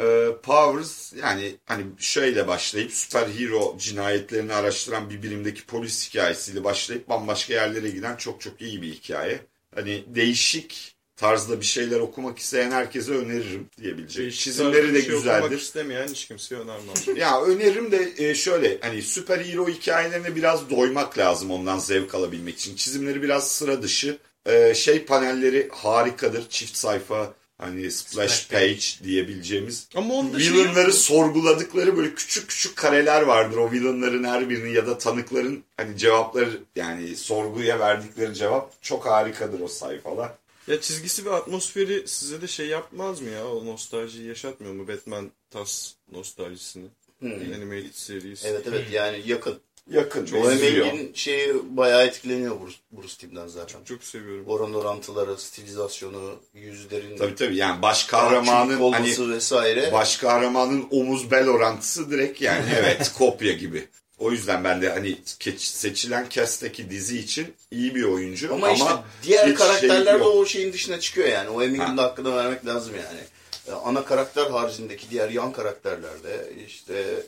e, Powers yani hani şöyle başlayıp süper hero cinayetlerini araştıran bir birimdeki polis hikayesiyle başlayıp bambaşka yerlere giden çok çok iyi bir hikaye. Hani değişik tarzda bir şeyler okumak isteyen herkese öneririm diyebileceğim. Değişik Çizimleri de şey okumak güzeldir. istemeyen hiç kimseye önermem. (laughs) Ya öneririm de e, şöyle hani süper hero hikayelerine biraz doymak lazım ondan zevk alabilmek için. Çizimleri biraz sıra dışı. E, şey panelleri harikadır. Çift sayfa hani splash page diyebileceğimiz. Ama onda şey Villainları yok. sorguladıkları böyle küçük küçük kareler vardır. O villainların her birinin ya da tanıkların hani cevapları yani sorguya verdikleri cevap çok harikadır o sayfalar. Ya çizgisi ve atmosferi size de şey yapmaz mı ya? O nostaljiyi yaşatmıyor mu? Batman Tas nostaljisini. Animated series. Evet evet yani yakın. Yakın. O benziyor. emeğin şeyi bayağı etkileniyor Bruce, Bruce Timm'den zaten. Çok seviyorum. Oran orantıları, stilizasyonu, yüzlerin Tabii tabii yani baş kahramanın hani vesaire. baş kahramanın omuz bel orantısı direkt yani (laughs) evet kopya gibi. O yüzden ben de hani seçilen cast'teki dizi için iyi bir oyuncu ama, ama, işte diğer karakterler de o şeyin dışına çıkıyor yani. O Ha. de hakkını vermek lazım yani. Ee, Ana karakter haricindeki diğer yan karakterlerde işte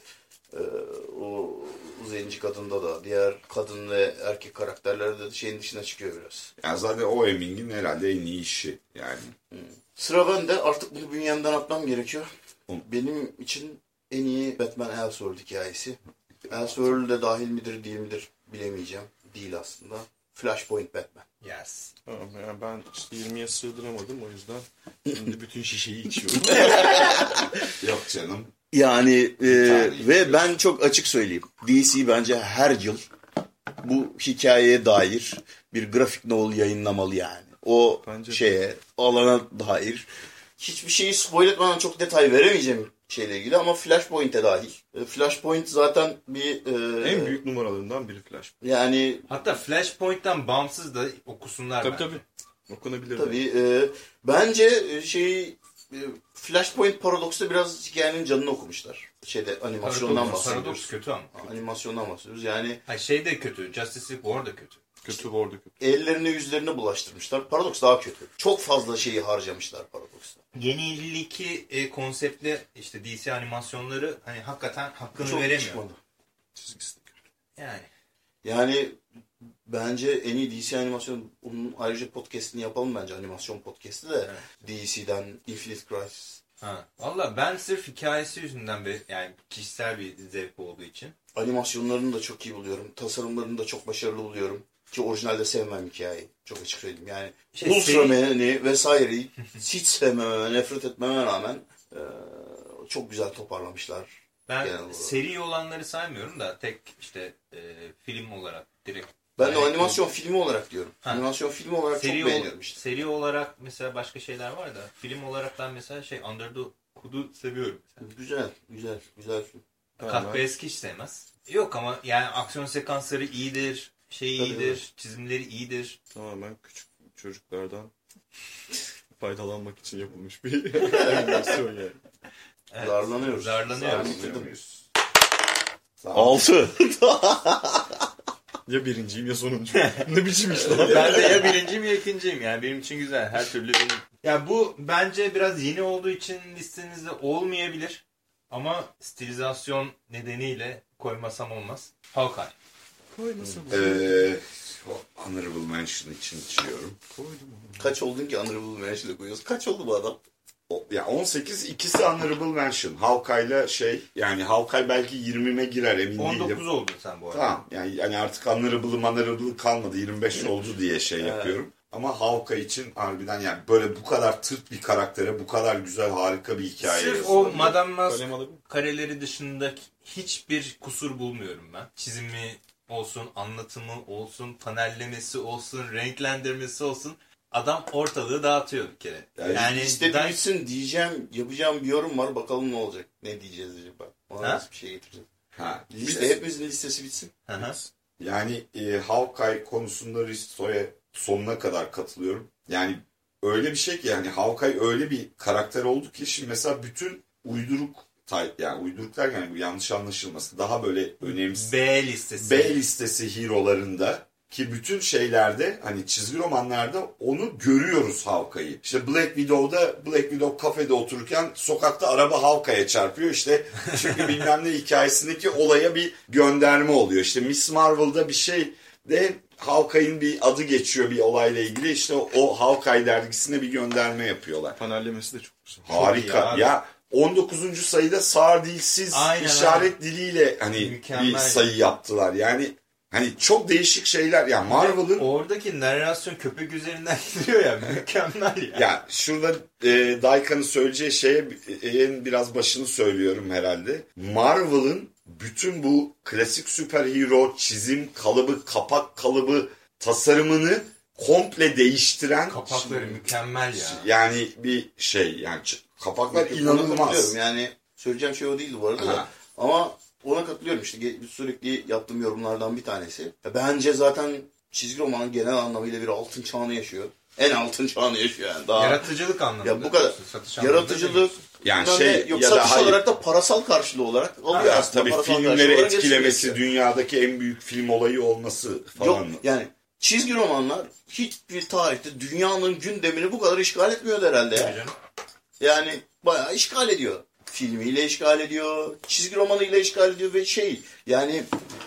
e, o zenci kadında da diğer kadın ve erkek karakterlerde de şeyin dışına çıkıyor biraz. Yani zaten o Hemming'in herhalde en iyi işi yani. Sıra bende artık bunu bünyemden atmam gerekiyor. Hı. Benim için en iyi Batman Elseworld hikayesi. Elseworld de dahil midir değil midir bilemeyeceğim. Değil aslında. Flashpoint Batman. Yes. Tamam, yani ben işte 20'ye sığdıramadım o yüzden şimdi bütün şişeyi içiyorum. (laughs) Yok canım. Yani e, ve ben çok açık söyleyeyim. DC bence her yıl bu hikayeye dair bir grafik novel yayınlamalı yani. O Bence de. şeye, alana dair. Hiçbir şeyi spoil etmeden çok detay veremeyeceğim şeyle ilgili ama Flashpoint'e dahil. E, Flashpoint zaten bir e, en büyük numaralarından biri Flash. yani Hatta Flashpoint'tan bağımsız da okusunlar Tabii bence. tabii. Okunabilir. tabii e, bence e, şey e, Flashpoint Paradox'ta biraz hikayenin canını okumuşlar. Şeyde animasyondan Paradox, bahsediyoruz. Paradox kötü ama. Animasyondan bahsediyoruz. Yani Ha, şey de kötü. Justice League War da kötü. Kötü orada kötü. ellerine yüzlerine bulaştırmışlar. Paradox daha kötü. Çok fazla şeyi harcamışlar Paradox'ta. Yeni 52 e, konseptli işte DC animasyonları hani hakikaten hakkını Çok veremiyor. çıkmadı. Çizgisi de kötü. Yani. Yani bence en iyi DC animasyon onun ayrıca podcast'ini yapalım bence animasyon podcast'i de DC'den Infinite Crisis. Ha. Valla ben sırf hikayesi yüzünden ve yani kişisel bir zevk olduğu için. Animasyonlarını da çok iyi buluyorum. Tasarımlarını da çok başarılı buluyorum. Ki orijinalde sevmem hikayeyi. Çok açık söyleyeyim. Yani Şey, Ultraman'i vesaireyi hiç sevmeme, nefret etmeme rağmen e, çok güzel toparlamışlar. Ben seri olanları saymıyorum da tek işte e, film olarak direkt. Ben de animasyon filmi olarak diyorum. Ha. Animasyon filmi olarak seri, çok beğeniyorum işte. seri olarak mesela başka şeyler var da film olarak ben mesela şey Under the Hood'u seviyorum. Mesela. Güzel, güzel, güzel film. Kahpe eski hiç sevmez. Yok ama yani aksiyon sekansları iyidir. Şey Tabii, iyidir. Çizimleri iyidir. Tamamen küçük çocuklardan (laughs) faydalanmak için yapılmış bir (laughs) animasyon yani. Evet. Zarlanıyoruz. Zarlanıyoruz. Zarlanıyoruz. Altı. (laughs) Ya birinciyim ya sonuncu. ne biçim iş lan? ben de ya birinciyim ya ikinciyim yani benim için güzel her türlü benim. Ya bu bence biraz yeni olduğu için listenizde olmayabilir ama stilizasyon nedeniyle koymasam olmaz. Hawkeye. Koymasın bu. Ee, honorable mention için içiyorum. Koydum onu. Kaç oldun ki Honorable Mention'da koyuyoruz? Kaç oldu bu adam? O, ya 18 ikisi honorable mention. Hawkeye'la şey yani Hawkeye belki 20'me girer emin 19 değilim. oldun sen bu arada. Tamam yani, yani artık honorable'ı honorable'ı kalmadı 25 oldu diye şey yapıyorum. Ama Hawkeye için harbiden yani böyle bu kadar tırt bir karaktere bu kadar güzel harika bir hikaye. Sırf o. Madame Mask kareleri dışında hiçbir kusur bulmuyorum ben. Çizimi olsun, anlatımı olsun, panellemesi olsun, renklendirmesi olsun. Adam ortalığı dağıtıyor bir kere. Yani Yani, Liste ben- bitsin diyeceğim, yapacağım bir yorum var. Bakalım ne olacak? Ne diyeceğiz acaba? Ona Ha? nasıl bir şey getireceğiz? Ha, Liste, hepimizin listesi bitsin. Hı hı. Yani e, Hawkeye konusunda Risto'ya sonuna kadar katılıyorum. Yani öyle bir şey ki yani Hawkeye öyle bir karakter oldu ki şimdi mesela bütün uyduruk type yani uyduruk derken bu yanlış anlaşılmasın. Daha böyle önemsiz B listesi. B listesi hero'larında ki bütün şeylerde hani çizgi romanlarda onu görüyoruz Hawkeye'yi. İşte Black Widow'da Black Widow kafede otururken sokakta araba Hawkeye'ye çarpıyor. İşte çünkü (laughs) bilmem ne hikayesindeki olaya bir gönderme oluyor. İşte Miss Marvel'da bir şey de Hawkeye'in bir adı geçiyor bir olayla ilgili. İşte o Hawkeye dergisine bir gönderme yapıyorlar. Panellemesi de çok güzel. Harika. iyi abi. ya 19. sayıda sağır dilsiz Aynen, işaret diliyle hani Mükemmel. bir sayı yaptılar. Yani hani çok değişik şeyler. Yani Marvel'ın Oradaki narrasyon köpek üzerinden (laughs) gidiyor ya mükemmel ya. Ya şurada e, Daikan'ın söyleyeceği şeye en biraz başını söylüyorum herhalde. Marvel'ın bütün bu klasik süperhero çizim kalıbı, kapak kalıbı tasarımını komple değiştiren Kapakları mükemmel ya. yani bir şey yani kapaklar Ona inanılmaz. Yani söyleyeceğim şey o değildi bu arada da. Ha. Ama ona katılıyorum işte sürekli yaptığım yorumlardan bir tanesi. Ya Bence zaten çizgi romanın genel anlamıyla bir altın çağını yaşıyor. En altın çağını yaşıyor yani. Daha Yaratıcılık anlamında. Ya bu kadar. satış anlamında yaratıcılık. Yani şey yok ya da satış hayır. olarak da parasal karşılığı olarak alıyor Ya aslında. tabii filmleri etkilemesi hepsini dünyadaki en büyük film olayı olması falan. Yok yani çizgi romanlar hiçbir tarihte dünyanın gündemini bu kadar işgal etmiyordu herhalde ya. Yani bayağı işgal ediyor. Filmiyle işgal ediyor, çizgi romanıyla işgal ediyor ve şey yani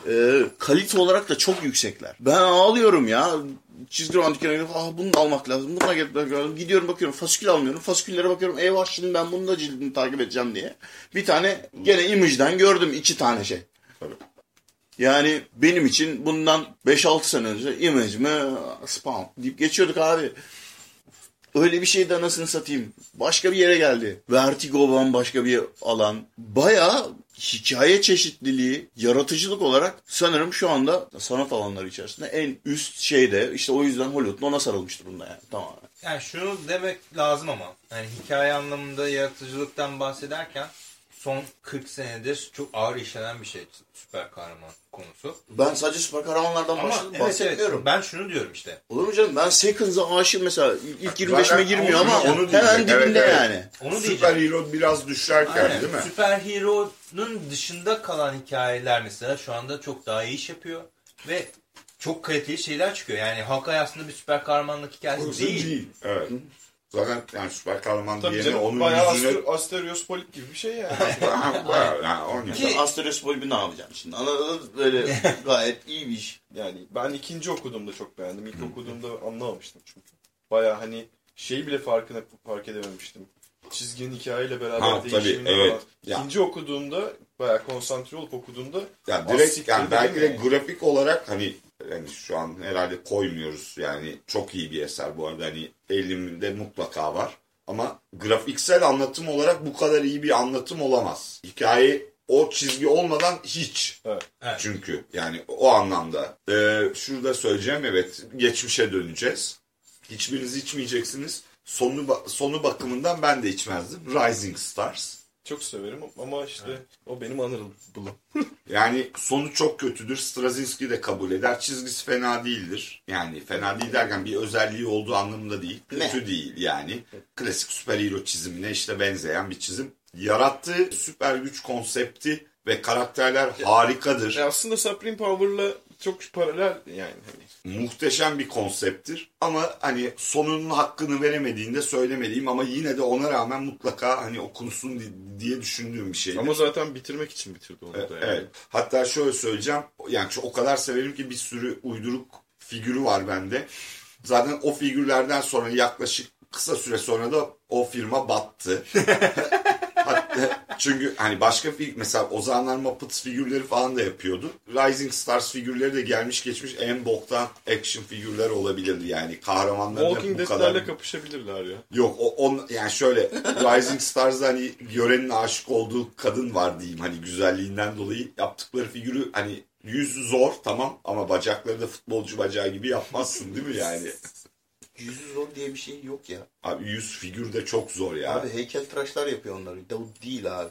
e, kalite olarak da çok yüksekler. Ben ağlıyorum ya. Çizgi roman dükkanına ah bunu da almak lazım, bunu da getirmek. Gidiyorum bakıyorum fasikül almıyorum. Fasiküllere bakıyorum eyvah şimdi ben bunu da cildini takip edeceğim diye. Bir tane gene Image'den gördüm iki tane şey. Yani benim için bundan 5-6 sene önce Image mi Spawn deyip geçiyorduk abi. Öyle bir şey de anasını satayım. Başka bir yere geldi. Vertigo bambaşka bir alan. Bayağı hikaye çeşitliliği, yaratıcılık olarak sanırım şu anda sanat alanları içerisinde en üst şeyde. işte o yüzden Hollywood'un ona sarılmış durumda yani tamamen. Yani şunu demek lazım ama. Yani hikaye anlamında yaratıcılıktan bahsederken son 40 senedir çok ağır işlenen bir şey süper kahraman konusu. Ben sadece süper kahramanlardan Ama evet, evet ben şunu diyorum işte. Olur mu canım? Ben Seconds'a aşığım mesela. İlk 25'ime Zaten girmiyor onu- ama onu hemen dibinde Evet, evet. yani. Onu Süper diyeceğim. hero biraz düşerken Aynen. değil mi? Süper hero'nun dışında kalan hikayeler mesela şu anda çok daha iyi iş yapıyor ve çok kaliteli şeyler çıkıyor. Yani Hawkeye aslında bir süper kahramanlık hikayesi Orası değil. Evet. Zaten yani süper kahraman Tabii diyene canım onun bayağı yüzüne... aster- Asteriospolit gibi bir şey yani. (laughs) Bayağı yani onun Ki- Asterios Polip'i ne yapacaksın şimdi? Anladın? Böyle (laughs) gayet iyi bir iş. yani ben ikinci okuduğumda çok beğendim. İlk okuduğumda anlamamıştım çünkü. Bayağı hani şeyi bile farkına fark edememiştim. Çizginin hikayeyle beraber Ha, tabii, değişimini evet. falan. Ya. İkinci okuduğumda bayağı konsantre olup okuduğumda Ya Az direkt yani belki de yani. grafik olarak hani yani şu an herhalde koymuyoruz yani çok iyi bir eser bu arada hani elimde mutlaka var. Ama grafiksel anlatım olarak bu kadar iyi bir anlatım olamaz. Hikaye o çizgi olmadan hiç. Evet. Evet. Çünkü yani o anlamda. Ee, şurada söyleyeceğim evet geçmişe döneceğiz. Hiçbiriniz içmeyeceksiniz. Sonu, sonu bakımından ben de içmezdim. Rising Stars. Çok severim ama işte o benim anırılım. (laughs) Yani sonu çok kötüdür. Straczynski de kabul eder. Çizgisi fena değildir. Yani fena değil derken bir özelliği olduğu anlamında değil. Kötü değil yani. Klasik süper hero çizimine işte benzeyen bir çizim. Yarattığı süper güç konsepti ve karakterler harikadır. E aslında Supreme Power'la çok paralel yani. Hani. Muhteşem bir konsepttir. Ama hani sonunun hakkını veremediğinde söylemediğim ama yine de ona rağmen mutlaka hani okunsun di- diye düşündüğüm bir şeydir. Ama zaten bitirmek için bitirdi onu da yani. Evet. Hatta şöyle söyleyeceğim. Yani o kadar severim ki bir sürü uyduruk figürü var bende. Zaten o figürlerden sonra yaklaşık kısa süre sonra da o firma battı. (laughs) Hatta çünkü hani başka fig mesela o zamanlar Muppets figürleri falan da yapıyordu. Rising Stars figürleri de gelmiş geçmiş en boktan action figürler olabilirdi yani. Kahramanların Walking bu kadar. Kapışabilirler ya. Yok o on, yani şöyle Rising Stars'da hani Gören'in aşık olduğu kadın var diyeyim hani güzelliğinden dolayı yaptıkları figürü hani yüz zor tamam ama bacakları da futbolcu bacağı gibi yapmazsın değil mi yani? (laughs) Yüzü zor diye bir şey yok ya. Abi yüz figür de çok zor ya. Abi heykeltıraşlar yapıyor onları. De o değil abi.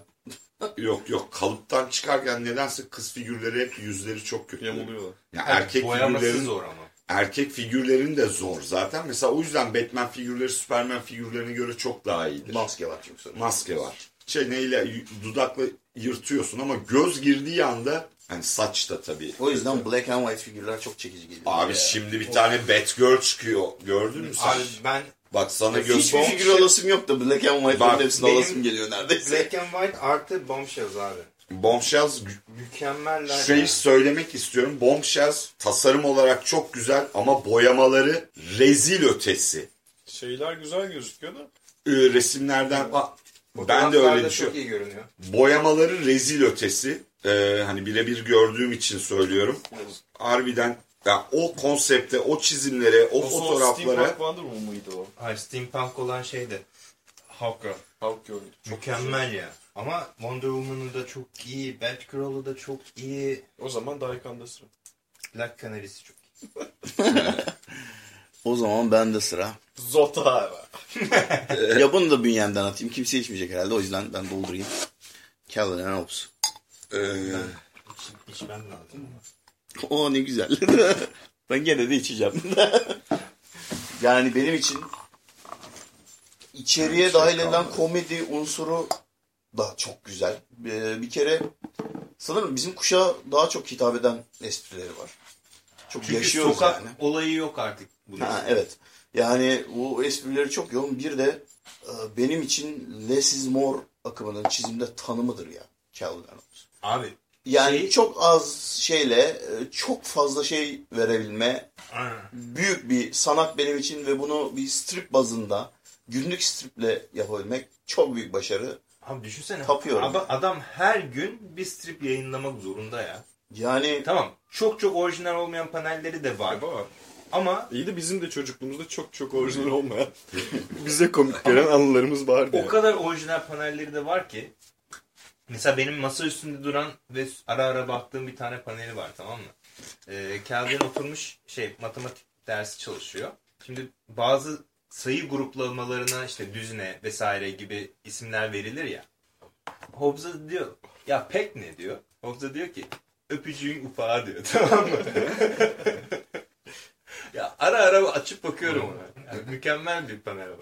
(laughs) Yok yok kalıptan çıkarken nedense kız figürleri hep yüzleri çok kötü. Yamuluyorlar. Yani Evet, erkek figürlerin zor ama. erkek figürlerin de zor zaten. Mesela o yüzden Batman figürleri Superman figürlerine göre çok daha iyidir. Maske var çünkü sonra. maske var. Şey neyle dudakla yırtıyorsun ama göz girdiği anda hani saç da tabii. O yüzden black and white figürler çok çekici geliyor. Abi Ya. şimdi bir tane Batgirl çıkıyor. Gördün mü sen? Abi ben Bak sana göz Hiçbir figür alasım yok da black and white'ların Bak, hepsini benim- alasım geliyor neredeyse. Black and White artı Bombshells abi. Bombshells Mükemmeller. Şeyi ya. söylemek istiyorum. Bombshells tasarım olarak çok güzel ama boyamaları rezil ötesi. Şeyler güzel gözüküyor da. Ee, resimlerden Aa, ben de öyle Çok düşünüyorum. iyi görünüyor. Boyamaları rezil ötesi. Ee, hani birebir gördüğüm için söylüyorum. Harbiden ya o konsepte, o çizimlere, o, O fotoğraflara Steampunk Wonder Woman mıydı o? Hayır steampunk olan şey de Hawkgirl. Gördüm. Mükemmel ya. Ama Wonder Woman'ı da çok iyi. Batgirl'ı da çok iyi. O zaman Daikan'da sıra. Black Canary'si çok iyi. O zaman ben de sıra. Zotara. (laughs) ya bunu da bünyemden atayım. Kimse içmeyecek herhalde. O yüzden ben doldurayım. Calvin Hobbes. Ee, (laughs) İç, içmem lazım ama. O ne güzel. (laughs) ben gene de içeceğim. (laughs) yani benim için içeriye dahil edilen komedi unsuru da çok güzel. Ee, bir kere sanırım bizim kuşağa daha çok hitap eden esprileri var. Çok Çünkü yaşıyoruz sokak yani. olayı yok artık. Bunun. Ha, evet. Yani bu esprileri çok yoğun. Bir de e, benim için less is more akımının çizimde tanımıdır ya. Calvin Hobbes. Abi Yani Şey- çok az şeyle e, çok fazla şey verebilme aynen. büyük bir sanat benim için ve bunu bir strip bazında günlük striple yapabilmek çok büyük başarı. Abi düşünsene. Tapıyorum. Adam, adam her gün bir strip yayınlamak zorunda ya. Yani Tamam. Çok çok orijinal olmayan panelleri de var. Var. Ama İyi de bizim de çocukluğumuzda çok çok orijinal olmayan, (laughs) bize komik gelen anılarımız vardı. o yani. kadar orijinal panelleri de var ki. Mesela benim masa üstünde duran ve ara ara baktığım bir tane paneli var tamam mı? Ee, Calvin oturmuş şey matematik dersi çalışıyor. Şimdi bazı sayı gruplamalarına işte düzine vesaire gibi isimler verilir ya. Hobbes'a diyor ya pek ne diyor. Hobbes'a diyor ki öpücüğün ufağı diyor (laughs) tamam mı? (laughs) ya ara ara açıp bakıyorum ona. Yani mükemmel bir panel o.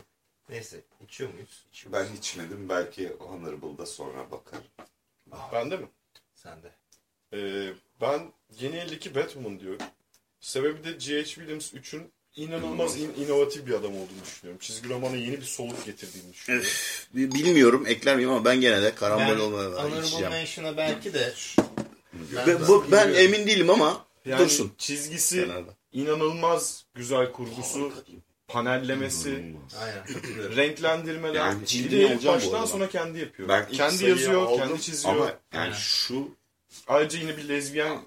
Neyse içiyor muyuz? İçiyoruz. ben içmedim. Belki Honorable'da sonra bakar. Ben de mi? Sen de. Ee, ben yeni eldeki Batwoman diyorum. Sebebi de G.H. Williams 3'ün inanılmaz in- inovatif bir adam olduğunu düşünüyorum. Çizgi romana yeni bir soluk getirdiğini düşünüyorum. bi- bilmiyorum ekler miyim ama ben gene de karambol Honorable içeceğim. Mention'a belki de Ben, bu, ben emin değilim ama Yani dursun. çizgisi Kenarda. inanılmaz güzel kurgusu, panellemesi, renklendirmeler. Yani bu baştan sona kendi yapıyor. Ben kendi yazıyor, aldım kendi çiziyor. Ama yani şu Ayrıca yine bir lezbiyen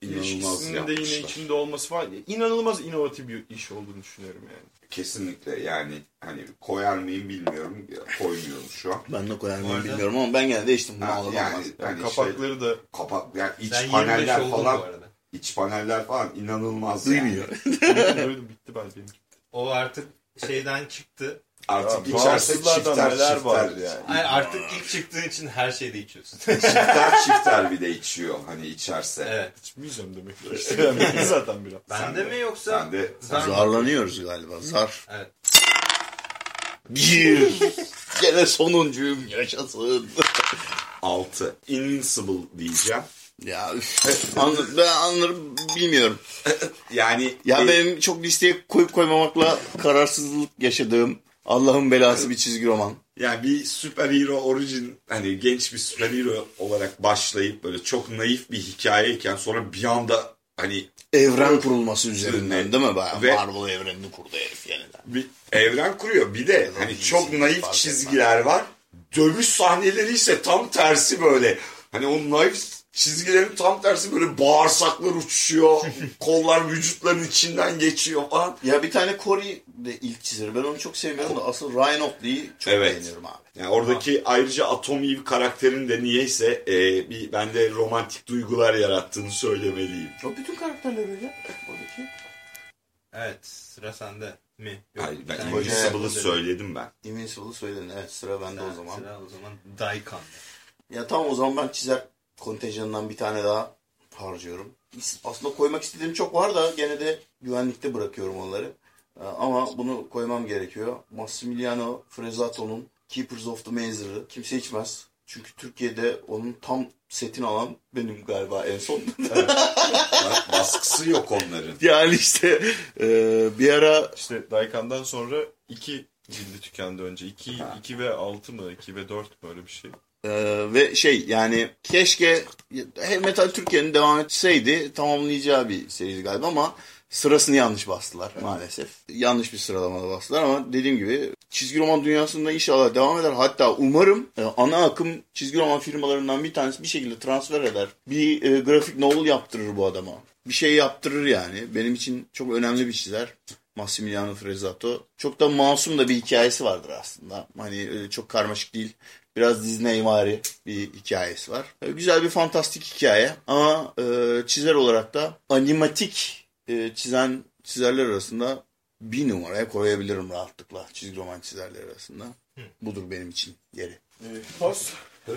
ilişkisinin de yine içinde olması falan. İnanılmaz inovatif bir iş olduğunu düşünüyorum yani. kesinlikle yani hani koyar mıyım bilmiyorum. Koymuyorum şu an. Ben de koyar mıyım bilmiyorum ama ben gene de içtim. Bunu Ha, ağlamam yani. Yani hani şey, kapakları da kapak yani iç Sen 25 paneller falan iç paneller falan inanılmaz Duymuyor. yani. öyle bitti ben benim. O artık şeyden çıktı. Artık Ya, içerse bağımsızlardan çifter neler çifter. var yani. Ay, artık ilk çıktığı için her şeyde içiyorsun. (laughs) çifter çifter bir de içiyor hani içerse. evet. İçmeyeceğim demek ki. İşte zaten biraz. Bende mi yoksa? Sen de Zar mı? Zarlanıyoruz galiba. Zar. Evet. Bir. Gene sonuncuyum yaşasın. 6. Invincible diyeceğim. Ya üf. Anla- ben anlarım bilmiyorum. (laughs) Yani Ya e, benim çok listeye koyup koymamakla kararsızlık yaşadığım Allah'ın belası bir çizgi roman. yani bir süper hero origin hani genç bir süper hero olarak başlayıp böyle çok naif bir hikayeyken sonra bir anda hani Evren kurulması üzerinden değil mi? Bayağı Ve- Marvel evrenini kurdu herif yeniden. bir evren kuruyor. Bir de hani çok naif çizgiler var. Dövüş sahneleri ise tam tersi böyle. Hani o naif çizgilerin tam tersi böyle bağırsaklar uçuşuyor. (laughs) kollar vücutların içinden geçiyor falan. Ya bir tane Corey de ilk çizer. Ben onu çok sevmiyorum da asıl Ryan Otley'i çok Evet. beğeniyorum abi. Yani oradaki ayrıca Atom Eve karakterin de niyeyse e, bir bende romantik duygular yarattığını söylemeliyim. O bütün karakterler öyle. Oradaki. Evet. Sıra sende mi? Yok, Hayır, ben sen- Invincible'ı Sen- söyledim ben. Invincible'ı söyledin. Evet sıra bende o zaman. Sıra o zaman Daikan'da. Ya tamam o zaman ben çizer kontenjanından bir tane daha harcıyorum. Aslında koymak istediğim çok var da gene de güvenlikte bırakıyorum onları. Ee, Ama bunu koymam gerekiyor. Massimiliano Frezzato'nun Keepers of the Mazer'ı kimse içmez. Çünkü Türkiye'de onun tam setini alan benim galiba en son. (laughs) Bas- Baskısı yok onların. yani işte e, bir ara İşte Daikan'dan sonra iki cildi tükendi önce. 2, 2 ve 6 mı? 2 ve 4 mü öyle bir şey. Ee, ve şey yani keşke Metal Türkiye'nin devam etseydi tamamlayacağı bir seriydi galiba ama sırasını yanlış bastılar maalesef. Yanlış bir sıralamada bastılar ama dediğim gibi çizgi roman dünyasında inşallah devam eder. Hatta umarım e, ana akım çizgi roman firmalarından bir tanesi bir şekilde transfer eder. Bir e, grafik novel yaptırır bu adama. Bir şey yaptırır yani. Benim için çok önemli bir çizer. Massimiliano Frezzato. Çok da masum da bir hikayesi vardır aslında. Hani e, çok karmaşık değil. Biraz Disneyvari bir hikayesi var. E, Güzel bir fantastik hikaye ama e, çizer olarak da animatik e, çizen çizerler arasında bir numaraya koyabilirim rahatlıkla çizgi roman çizerler arasında. Budur benim için yeri. Ee, pas. (laughs)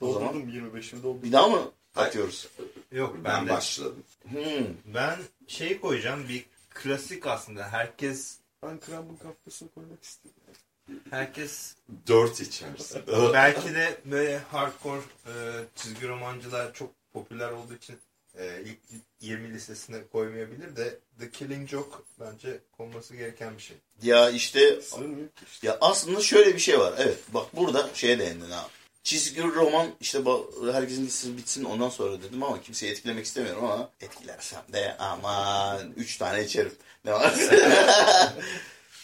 O zaman- Doldurdum 25'imi doldurdum. Bir daha mı atıyoruz? Yok ben, Ben de. başladım. Hmm. Ben şey koyacağım bir klasik aslında. Herkes Ben Crumble kafasını koymak istedim. Herkes Dört içersin. (laughs) belki de böyle hardcore e, çizgi romancılar çok popüler olduğu için e, ilk 20 listesine koymayabilir de The Killing Joke bence konması gereken bir şey. Ya işte işte. Ya aslında şöyle bir şey var. Evet bak burada şeye değindin ha. Çizgi roman işte herkesin listesi bitsin ondan sonra dedim ama kimseyi etkilemek istemiyorum ama etkilersem de aman 3 tane içerim. Ne var? (laughs)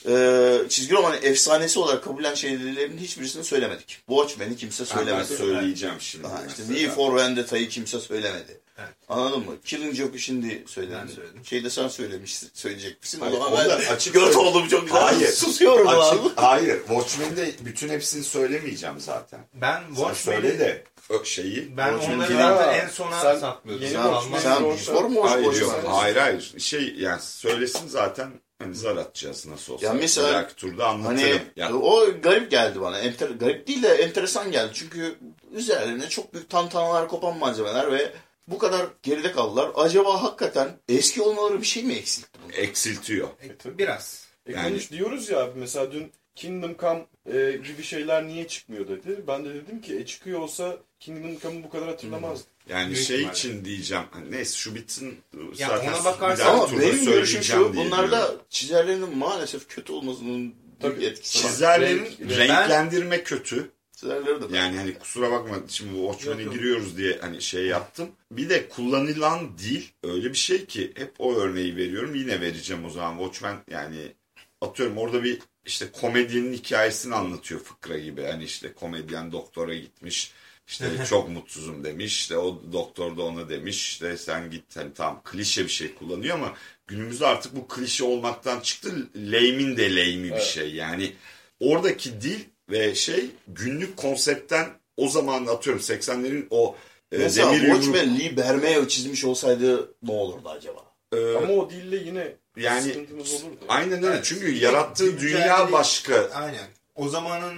Ee, çizgi roman efsanesi olarak kabul edilen şeylerin hiçbirisini söylemedik. Watchmen'i kimse Ben söylemedi. söyleyeceğim şimdi. Ha, işte. V for Vendetta'yı kimse söylemedi. Evet. Anladın mı? Killing Joke'u şimdi. Ben söyledim. Şeyi de sen söylemişsin, söyleyecek misin? Hayır, o zaman ben açık göt oldum çok güzel. Hayır. Susuyorum lan. Açık, hayır. Watchmen'de bütün hepsini söylemeyeceğim zaten. Ben Sen söyle Watchmen'i de şeyi. ben Watchmen onları zaten en sona sen saklıyordum. yeni Sen, Watchmen sen Watchmen- before mu Hayır watch yok. sen? Hayır hayır. Şey yani söylesin zaten hani zar atacağız nasıl olsa. Ya mesela- Bir dahaki turda anlatırım. Hani ya, o garip geldi bana. Enter, garip değil de enteresan geldi. Çünkü üzerlerine çok büyük tantanalar kopan malzemeler ve bu kadar geride kaldılar. Acaba hakikaten eski olmaları bir şey mi eksiltti? bunun? eksiltiyor. E, Biraz. E Yani- konuş diyoruz ya abi mesela dün Kingdom Come e, gibi şeyler niye çıkmıyor dedi. Ben de dedim ki e çıkıyor olsa Kingdom Come'ı bu kadar hatırlamazdım. Yani Büyük şey ihtimalle. için diyeceğim. Hani neyse şu bitsin. Ya zaten ona bir bakarsan- Ama turda benim görüşüm söyleyeceğim şu. diye Bunlarda diyorum. çizerlerinin maalesef kötü olmasının Tabii. etkisi var. Çizerlerin Renk- renklendirme kötü. Çizerleri de Yani hani kusura bakma şimdi bu Watchmen'e Yok, yok. giriyoruz diye hani şey yaptım. Bir de kullanılan dil öyle bir şey ki hep o örneği veriyorum. Yine vereceğim o zaman. Watchmen yani atıyorum orada bir işte komedyenin hikayesini anlatıyor fıkra gibi. Hani işte komedyen doktora gitmiş. İşte çok mutsuzum demiş. İşte o doktor da ona demiş. İşte sen git hani tamam klişe bir şey kullanıyor ama günümüzde artık bu klişe olmaktan çıktı. Leymin de leymi bir Evet. şey. Yani oradaki dil ve şey günlük konseptten o zaman atıyorum 80'lerin o e, Mesela demir Watchmen Lee Bermeo çizmiş olsaydı ne olurdu acaba? e, Ama o dille yine yani sıkıntımız olurdu. aynen öyle Evet. çünkü yarattığı dünya bir- başka Aynen. O zamanın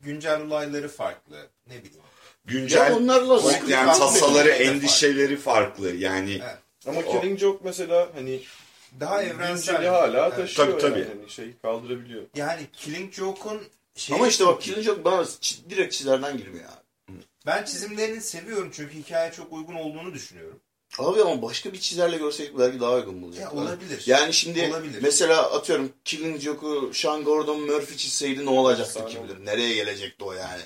güncel olayları farklı. Ne bileyim. Güncel Ya onlarla o- yani tasaları endişeleri farklı yani Evet. Ama O- Killing Joke mesela hani Daha evrensel. hala Evet. taşıyor Tabii, tabii. yani. Hani şey kaldırabiliyor. Yani Killing Joke'un şey Ama işte bak Killing Joke bana direkt çizerden girmiyor abi. ben çizimlerini seviyorum çünkü hikaye çok uygun olduğunu düşünüyorum. Abi ama başka bir çizerle görsek belki daha uygun bulacak. Ya olabilir. Yani şimdi Olabilir. mesela atıyorum Killing Joke'u Sean Gordon Murphy çizseydi ne olacaktı Efsane kim bilir. Nereye gelecekti o yani.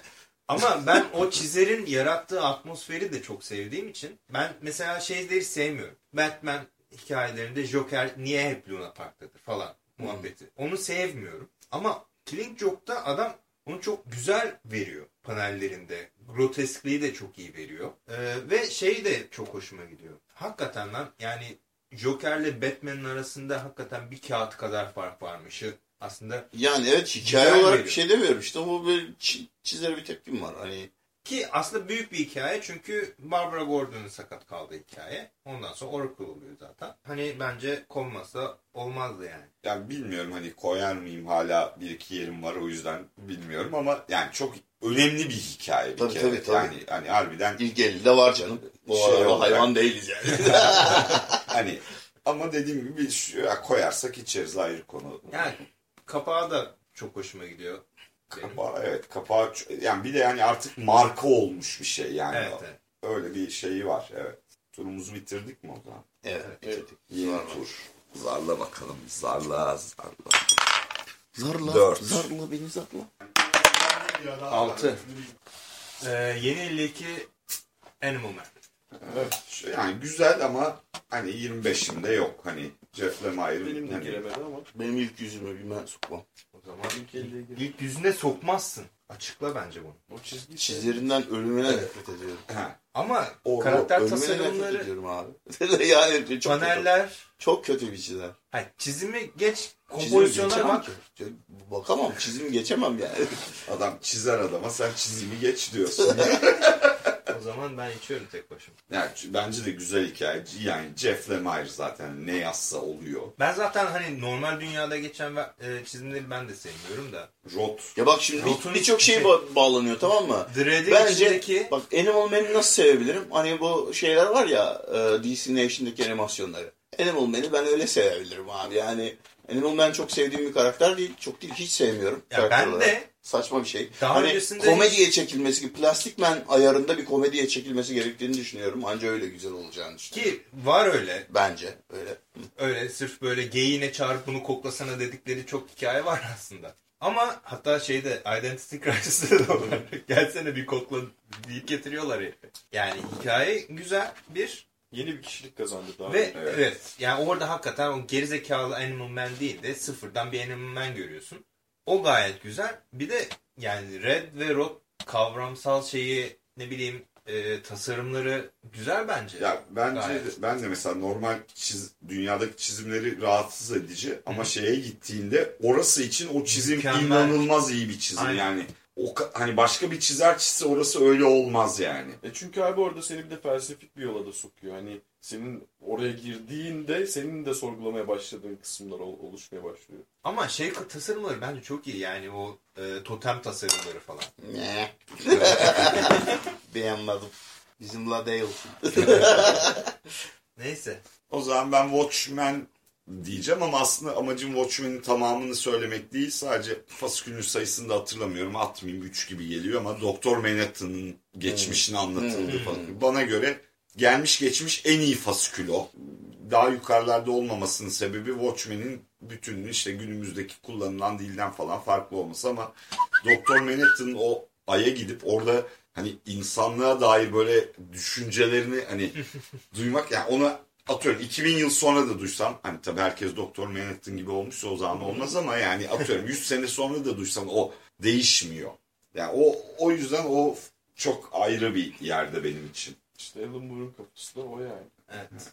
Ama ben o çizerin yarattığı atmosferi de çok sevdiğim için ben mesela şeyleri sevmiyorum. Batman hikayelerinde Joker niye hep Luna Park'tadır falan muhabbeti. Onu sevmiyorum. Ama Killing Joke'da adam onu çok güzel veriyor panellerinde. Groteskliği de çok iyi veriyor. Ee, ve şey de çok hoşuma gidiyor. Hakikaten lan yani Joker'le Batman'in arasında hakikaten bir kağıt kadar fark varmışı aslında Yani evet hikaye olarak veriyor. bir şey demiyorum. İşte bu bir çi- çizere bir tepkim var. Hani Ki aslında büyük bir hikaye çünkü Barbara Gordon'un sakat kaldığı hikaye. Ondan sonra Oracle oluyor zaten. Hani bence konmasa olmazdı yani. yani bilmiyorum hani koyar mıyım hala bir iki yerim var o yüzden bilmiyorum ama yani çok önemli bir hikaye bir Tabii, kere. tabii, tabii. Yani hani harbiden ilk elde var canım. Bu Şey arada olarak- hayvan değiliz yani. (laughs) hani ama dediğim gibi bir koyarsak içeriz ayrı konu. Yani kapağı da çok hoşuma gidiyor. benim. Kapağı, evet kapağı yani bir de yani artık marka olmuş bir şey yani. Evet, evet. Öyle bir şeyi var evet. Turumuzu bitirdik mi o zaman? evet. Evet. Yeni tur. Zarla bakalım. Zarla zarla. Zarla, Dört. zarla beni zarla. Altı. Ee, yeni 52 Animal Man. Şu- Yani güzel ama hani 25'imde yok. Hani Jeff Lemire'ın Benim de hani, giremedi ama. Benim ilk yüzüme bir ben sokmam. O zaman İlk 50'ye girdi. ilk yüzüne sokmazsın. Açıkla bence bunu. O çizgi Çizlerinden ölümüne nefret ediyorum. ha, Ama O- karakter nefret tasarımları, ediyorum abi. (laughs) yani çok kötü. paneller, Çok kötü bir çizer. hayır, çizimi geç, kompozisyona bak. ki. Bakamam. Çizimi geçemem yani. (laughs) adam çizer adama sen çizimi geç diyorsun. (laughs) O zaman ben içiyorum tek başıma. yani bence de güzel hikaye. Yani Jeff Lemire zaten ne yazsa oluyor. Ben zaten hani normal dünyada geçen ve- e, çizimleri ben de sevmiyorum da. Rot Ya bak şimdi bir- Rotun- birçok şey ba- bağlanıyor tamam mı? Dread'in Bence içindeki bak Animal Man'i nasıl sevebilirim? Hani bu şeyler var ya e, DC Nation'daki animasyonları. Animal Man'i ben öyle sevebilirim abi. Yani Animal Man çok sevdiğim bir karakter değil. Çok değil hiç sevmiyorum. Ya ben olarak. de- Saçma bir şey. Daha hani öncesinde komediye çekilmesi gibi Plastic Man ayarında bir komediye çekilmesi gerektiğini düşünüyorum. Anca öyle güzel olacağını düşünüyorum. ki var öyle. Bence öyle. Öyle sırf böyle geyiğine çağırıp bunu koklasana dedikleri çok hikaye var aslında. Ama hatta şeyde Identity Crisis'te de var. (laughs) Gelsene bir kokla deyip getiriyorlar herifi. Yani hikaye güzel bir Yeni bir kişilik kazandı daha. ve Evet. evet. yani orada hakikaten o gerizekalı Animal Man değil de sıfırdan bir Animal Man görüyorsun. O gayet güzel. Bir de yani Red ve Rod kavramsal şeyi ne bileyim e, tasarımları güzel bence. Ya bence Gayet. de- ben de mesela normal çiz, dünyadaki çizimleri rahatsız edici ama şeye gittiğinde orası için o çizim Mükemmel. inanılmaz iyi bir çizim Aynen. yani. O hani başka bir çizer çizse orası öyle olmaz yani. E çünkü abi orada seni bir de felsefik bir yola da sokuyor. Hani senin oraya girdiğinde senin de sorgulamaya başladığın kısımlar ol- oluşmaya başlıyor. Ama şey tasarımları bence çok iyi yani o e, totem tasarımları falan. Ne? (laughs) Beğenmedim. Bizim la değil. (laughs) Neyse. O zaman ben Watchmen diyeceğim ama aslında amacım Watchmen'in tamamını söylemek değil. Sadece fasikülün sayısını da hatırlamıyorum. Atmayayım 3 gibi geliyor ama Doktor Manhattan'ın geçmişini anlatıldığı falan. Bana göre gelmiş geçmiş en iyi fasikül o. Daha yukarılarda olmamasının sebebi Watchmen'in bütününün işte günümüzdeki kullanılan dilden falan farklı olması ama Doktor Manhattan'ın o aya gidip orada hani insanlığa dair böyle düşüncelerini hani (laughs) duymak yani ona atıyorum 2000 yıl sonra da duysam hani tabii herkes Doktor Manhattan gibi olmuşsa o zaman olmaz ama yani atıyorum 100 sene sonra da duysam o değişmiyor. Yani o o yüzden o çok ayrı bir yerde benim için. İşte Alan Moore'un kapısı da o yani. Evet.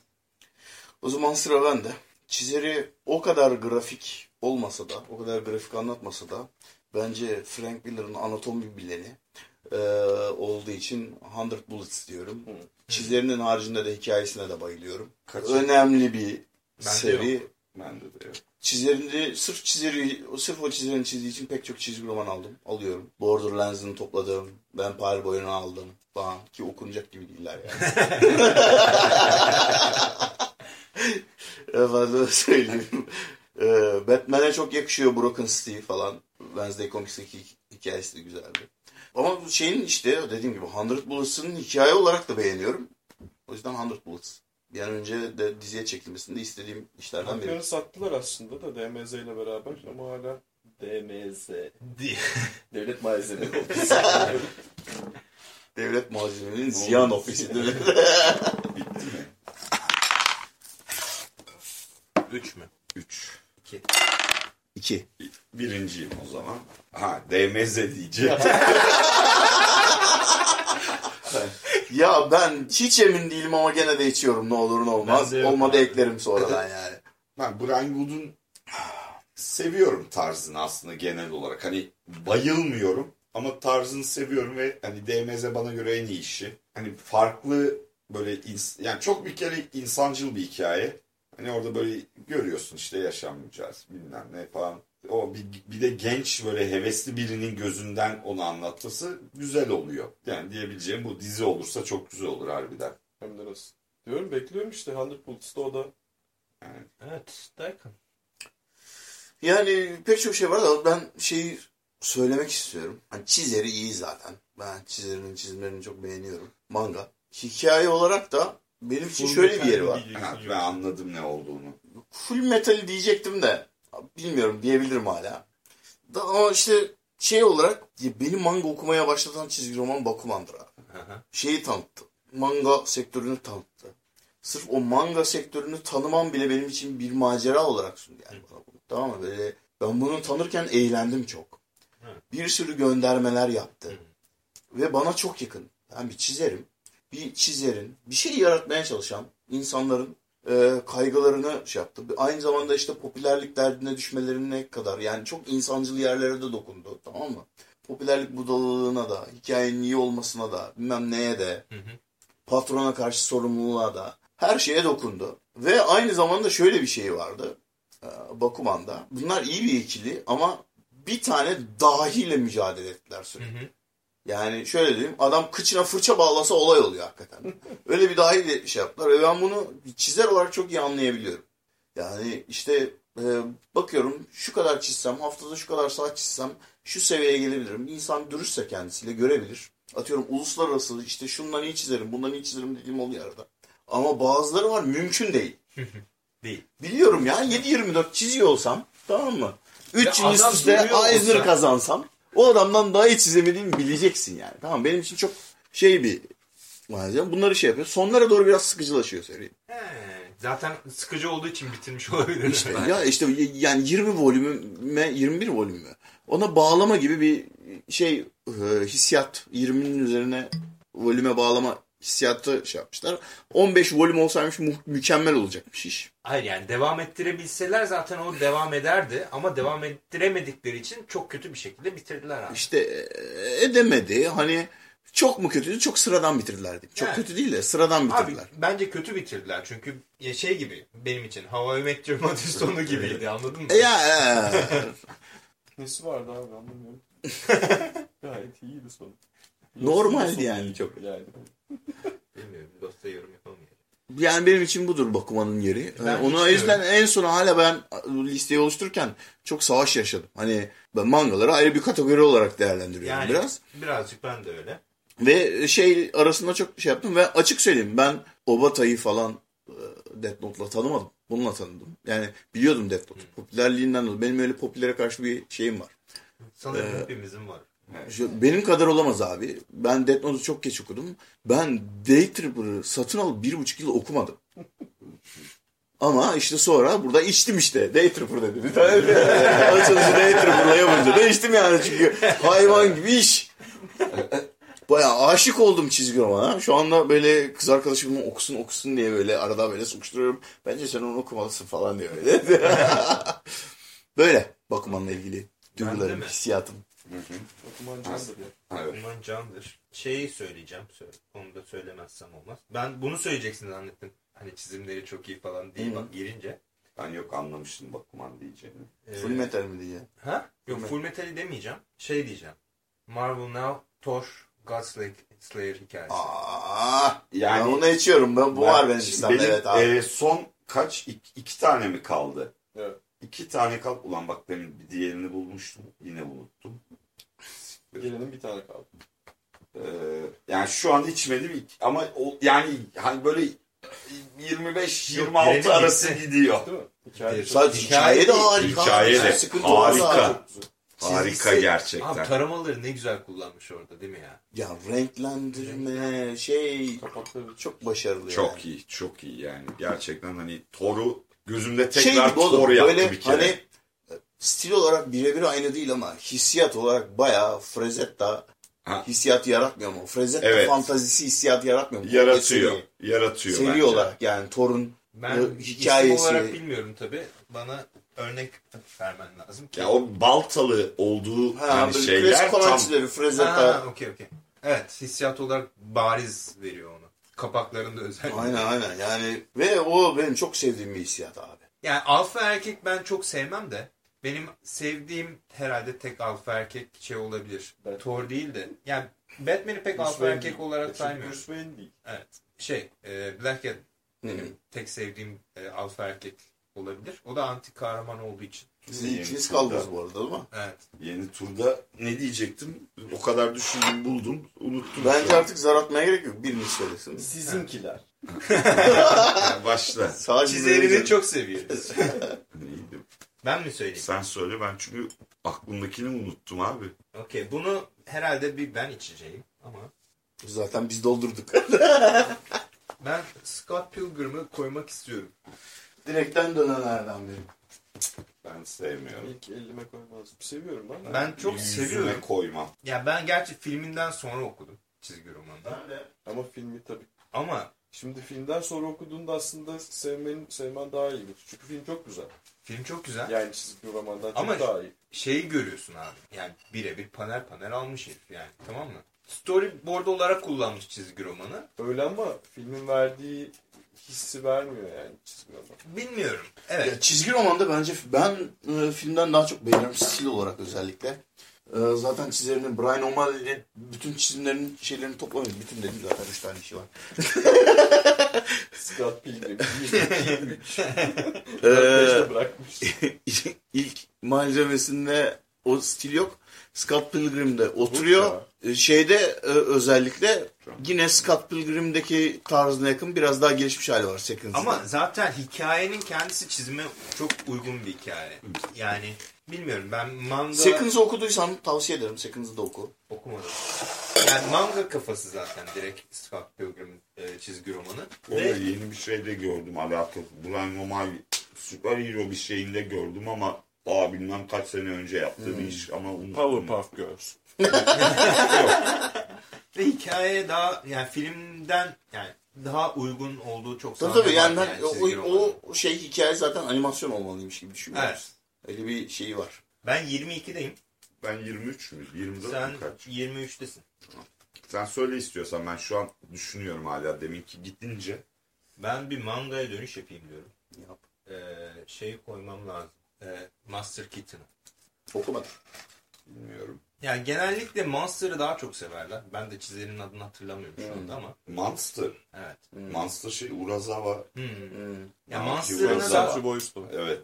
O zaman sıra bende. Çizeri o kadar grafik olmasa da, o kadar grafik anlatmasa da bence Frank Miller'ın anatomi bileni e, olduğu için 100 Bullets diyorum. Çizerinin haricinde de hikayesine de bayılıyorum. Kaç- Önemli bir Bende seri. Bende de evet. Çizerini, sırf çizeri, sırf o çizerin çizdiği için pek çok çizgi roman aldım. Alıyorum. Borderlands'ını topladım. Vampire Boy'unu aldım. Falan. Ki okunacak gibi değiller yani. (laughs) Efendim söyleyeyim. Ee, Batman'e çok yakışıyor Broken City falan. Wednesday Comics'teki hikayesi de güzeldi. Ama bu şeyin işte dediğim gibi 100 Bullets'ın hikaye olarak da beğeniyorum. O yüzden 100 Bullets. Bir an önce de diziye çekilmesini de istediğim işlerden biri. Haklarını sattılar aslında da DMZ ile beraber ama hala DMZ. (laughs) Devlet Malzemeleri (laughs) Ofisi. Devlet malzemelerinin ziyan ofisidir. Bitti mi? Üç mü? 3. İki. İki. Birinciyim o zaman. Ha DMZ diyeceğim. (laughs) Ya ben hiç emin değilim ama gene de içiyorum ne olur ne olmaz. Olmadı eklerim sonradan (laughs) yani. Ben Brian Good'un seviyorum tarzını aslında genel olarak. Hani bayılmıyorum ama tarzını seviyorum ve hani DMZ bana göre en iyi işi. Hani farklı böyle yani çok bir kere insancıl bir hikaye. Hani orada böyle görüyorsun işte yaşam mücadelesi bilmem ne falan. O bir, bir de genç böyle hevesli birinin gözünden onu anlatması güzel oluyor. Yani diyebileceğim bu dizi olursa çok güzel olur harbiden. Hem de nasıl. Diyorum bekliyorum işte 100 Bullets'ta o da. Evet. Daikon. Yani pek çok şey var da ben şeyi söylemek istiyorum. Hani çizeri iyi zaten. Ben çizerinin çizimlerini çok beğeniyorum. Manga. Hikaye olarak da benim için şöyle bir yeri var. Ha, ben anladım ne olduğunu. Full metal diyecektim de bilmiyorum diyebilirim hala. Da, ama işte şey olarak ya beni manga okumaya başlatan çizgi roman Bakuman'dır abi. Hı hı. Şeyi tanıttı. Manga sektörünü tanıttı. Sırf o manga sektörünü tanımam bile benim için bir macera olarak sundu yani bana bunu. Tamam mı? Böyle ben bunu tanırken eğlendim çok. Evet. Bir sürü göndermeler yaptı. Ve bana çok yakın. Ben bir çizerim. Bir çizerin, bir şey yaratmaya çalışan insanların e, kaygılarını şey yaptı. Aynı zamanda işte popülerlik derdine düşmelerine kadar yani çok insancıl yerlere de dokundu. Tamam mı? Popülerlik budalılığına da, hikayenin iyi olmasına da, bilmem neye de, Hı hı. patrona karşı sorumluluğa da her şeye dokundu. Ve aynı zamanda şöyle bir şey vardı e, Bakuman'da. Bunlar iyi bir ikili ama bir tane dahiyle mücadele ettiler sürekli. Hı hı. Yani şöyle diyeyim adam kıçına fırça bağlasa olay oluyor hakikaten. (laughs) Öyle bir dahi şey yaptılar ve ben bunu çizer olarak çok iyi anlayabiliyorum. Yani işte e, bakıyorum şu kadar çizsem haftada şu kadar saat çizsem şu seviyeye gelebilirim. Bir insan dürüstse kendisiyle görebilir. Atıyorum uluslararası işte şundan iyi çizerim bundan iyi çizerim dediğim oluyor arada. Ama bazıları var mümkün değil. (laughs) Değil. Biliyorum ya 7-24 çiziyor olsam tamam mı? 3 yıl adam üst üste duruyor Eisner kazansam o adamdan daha iyi çizemediğimi bileceksin yani. Tamam benim için çok şey bir malzeme. Bunları şey yapıyor. Sonlara doğru biraz sıkıcılaşıyor seri. He, zaten sıkıcı olduğu için bitirmiş olabilir. (laughs) Ya işte yani 20 volümüme 21 volüm mü? Ona bağlama gibi bir şey e, hissiyat 20'nin üzerine volüme bağlama hissiyatı şey yapmışlar. 15 volüm olsaymış mu- mükemmel olacakmış iş. Hayır yani devam ettirebilseler zaten o devam ederdi ama devam ettiremedikleri için çok kötü bir şekilde bitirdiler abi. İşte e, edemedi. Hani çok mu kötüydü? Çok sıradan bitirdiler diyeyim. Çok Yani. kötü değil de sıradan Abi bitirdiler. bence kötü bitirdiler çünkü şey gibi benim için I Met Your sonu gibiydi anladın mı? E ya e, (laughs) Nesi vardı abi anlamıyorum. (laughs) Gayet iyiydi son. Normaldi Sonu yani çok. Yani. Bilmiyorum Lost'a yorum yapamayacağım. yani benim için budur Bakuman'ın yeri. Ben Onu o yüzden en sona hala ben listeyi oluştururken çok savaş yaşadım. Hani ben mangaları ayrı bir kategori olarak değerlendiriyorum Yani biraz. birazcık ben de öyle. Ve şey arasında çok şey yaptım ve açık söyleyeyim ben Obata'yı falan e, Death Note'la tanımadım. Bununla tanıdım. Yani biliyordum Death Note. Popülerliğinden dolayı. Benim öyle popülere karşı bir şeyim var. Sanırım Ee, hepimizin var. Benim kadar olamaz abi. Ben Death Note'u çok geç okudum. Ben Day Tripper'ı satın alıp bir buçuk yıl okumadım. Ama işte sonra burada içtim işte. Day Tripper dedi. Bir tane açılışı Day Tripper'la yapınca da içtim yani çünkü hayvan gibi iş. Bayağı aşık oldum çizgi romana. Şu anda böyle kız arkadaşım okusun okusun diye böyle arada böyle sokuşturuyorum. Bence sen onu okumalısın falan diyor böyle. (laughs) böyle Bakuman'la ilgili duygularım, hissiyatım. Okuman candır ya. Evet. Candır. Şeyi söyleyeceğim. Söyle. Onu da söylemezsem olmaz. Ben bunu söyleyeceksin zannettim. Hani çizimleri çok iyi falan diye Hı. bak girince. Ben yok anlamıştım Bakuman diyeceğini. Ee, Full metal mi diye. Ha? Yok Full Full Metal'i demeyeceğim. Şey diyeceğim. Marvel Now, Thor, Godslayer Slayer hikayesi. Aa, Yani- ben onu içiyorum. Ben, bu var benim listemde. benim, Evet abi. e, son kaç? İki, iki tane mi kaldı? Evet. İki tane kaldı. Ulan bak demin bir diğerini bulmuştum. Yine unuttum. Gelenin bir tane kaldı. Ee, yani şu anda içmedim ilk- ama o, yani hani böyle 25-26 Yok, arası gitti. gidiyor. Değil mi? Hikaye çok- Sadece hikaye, de harika. hikaye de harika. Harika gerçekten. Abi taramaları ne güzel kullanmış orada değil mi ya? Ya renklendirme şey Kapakları çok başarılı. Çok yani. iyi, çok iyi yani. Gerçekten hani Thor'u gözümde Şey tekrar oğlum Thor yaptı böyle bir kere. hani stil olarak birebir aynı değil ama hissiyat olarak bayağı Frazetta Ha. hissiyat yaratmıyor mu? Frazetta Evet. fantazisi hissiyat yaratmıyor mu? yaratıyor. Seri, Yaratıyor seri bence. olarak yani Thor'un Ben isim hikayesi- olarak bilmiyorum tabi. Bana örnek vermen lazım ki. Ya o baltalı olduğu ha, yani şeyler tam Frazetta Ha, okey okey. Evet hissiyat olarak bariz veriyor onu. Kapaklarında özellikle. Aynen aynen yani ve o benim çok sevdiğim bir hissiyat abi. Yani alfa erkek ben çok sevmem de benim sevdiğim herhalde tek alfa erkek şey olabilir. Batman. Thor değil de. Yani Batman'i pek Bruce alfa Wayne erkek değil. olarak saymıyorum. Bruce Wayne değil. Evet. Şey, e, Black Adam benim tek sevdiğim e, alfa erkek olabilir. O da anti kahraman olduğu için. Siz ikiniz kaldınız bu arada değil mi? Evet. Yeni turda ne diyecektim? O kadar düşündüm buldum. Unuttum. Bence artık zar atmaya gerek yok. Birini söylesin. Sizinkiler. Yani (laughs) başla. Sadece Çizerini çok seviyoruz. (laughs) Neydi? Ben mi söyleyeyim? Sen söyle ben çünkü aklımdakini unuttum abi. Okey bunu herhalde bir ben içeceğim ama Zaten biz doldurduk. (laughs) ben Scott Pilgrim'ı koymak istiyorum. Direkten dönenlerden biri. Ben sevmiyorum. İlk elime koymazdım. Seviyorum ben. Ben çok Yüzüme seviyorum. koymam. Ya ben gerçi filminden sonra okudum çizgi romanı. Ama filmi tabii. Ama Şimdi filmden sonra okuduğunda aslında sevmen, sevmen daha iyi. Çünkü film çok güzel. Film çok güzel. Yani çizgi romandan çok Ama- daha iyi. Şeyi görüyorsun abi. Yani birebir panel panel almış herif yani. Tamam mı? Storyboard olarak kullanmış çizgi romanı. Öyle ama filmin verdiği hissi vermiyor yani çizgi roman. Bilmiyorum. Evet. Ya, çizgi romanda bence ben e, filmden daha çok beğeniyorum stil olarak özellikle. E, zaten çizerini Brian O'Malley'nin bütün çizimlerinin şeylerini toplamış. Bütün dedim zaten 3 tane şey var. (laughs) Scott Pilgrim. Ee, bırakmış. (laughs) ilk malzemesinde o stil yok. Scott Pilgrim'de oturuyor. E, Şeyde e, özellikle yine Scott Pilgrim'deki tarzına yakın biraz daha gelişmiş hali var Seconds'da. Ama zaten hikayenin kendisi çizime çok uygun bir hikaye. Yani bilmiyorum ben manga Seconds'ı okuduysan tavsiye ederim. Seconds'ı da oku. okumadım. Yani manga kafası zaten direkt Scott Pilgrim'in e, çizgi romanı. Orada Ve yeni bir şey de gördüm alakalı. Brian O'Malley süper hero bir şeyinde gördüm ama daha bilmem kaç sene önce yaptığı bir iş ama unuttum. Powerpuff Girls. (laughs) Ve hikayeye daha yani filmden yani daha uygun olduğu çok Tabii tabii yani, çizgi o, o şey hikaye zaten animasyon olmalıymış gibi düşünüyorum. Evet. Öyle bir şeyi var. Ben 22'deyim. Ben 23 mü? 24 Sen mü kaç? 23'tesin. Sen söyle istiyorsan ben şu an düşünüyorum hala deminki gidince. Ben bir mangaya dönüş yapayım diyorum. Yap. Ee, şeyi koymam lazım. Ee, Master Kitten'ı. Okumadım. Bilmiyorum. Yani genellikle Monster'ı daha çok severler. Ben de çizerin adını hatırlamıyorum şu anda ama. Monster. Evet. Monster şey Urasawa. Hmm. Hmm. Ya Monster'ını Urasawa. da, Century Boys da. Evet.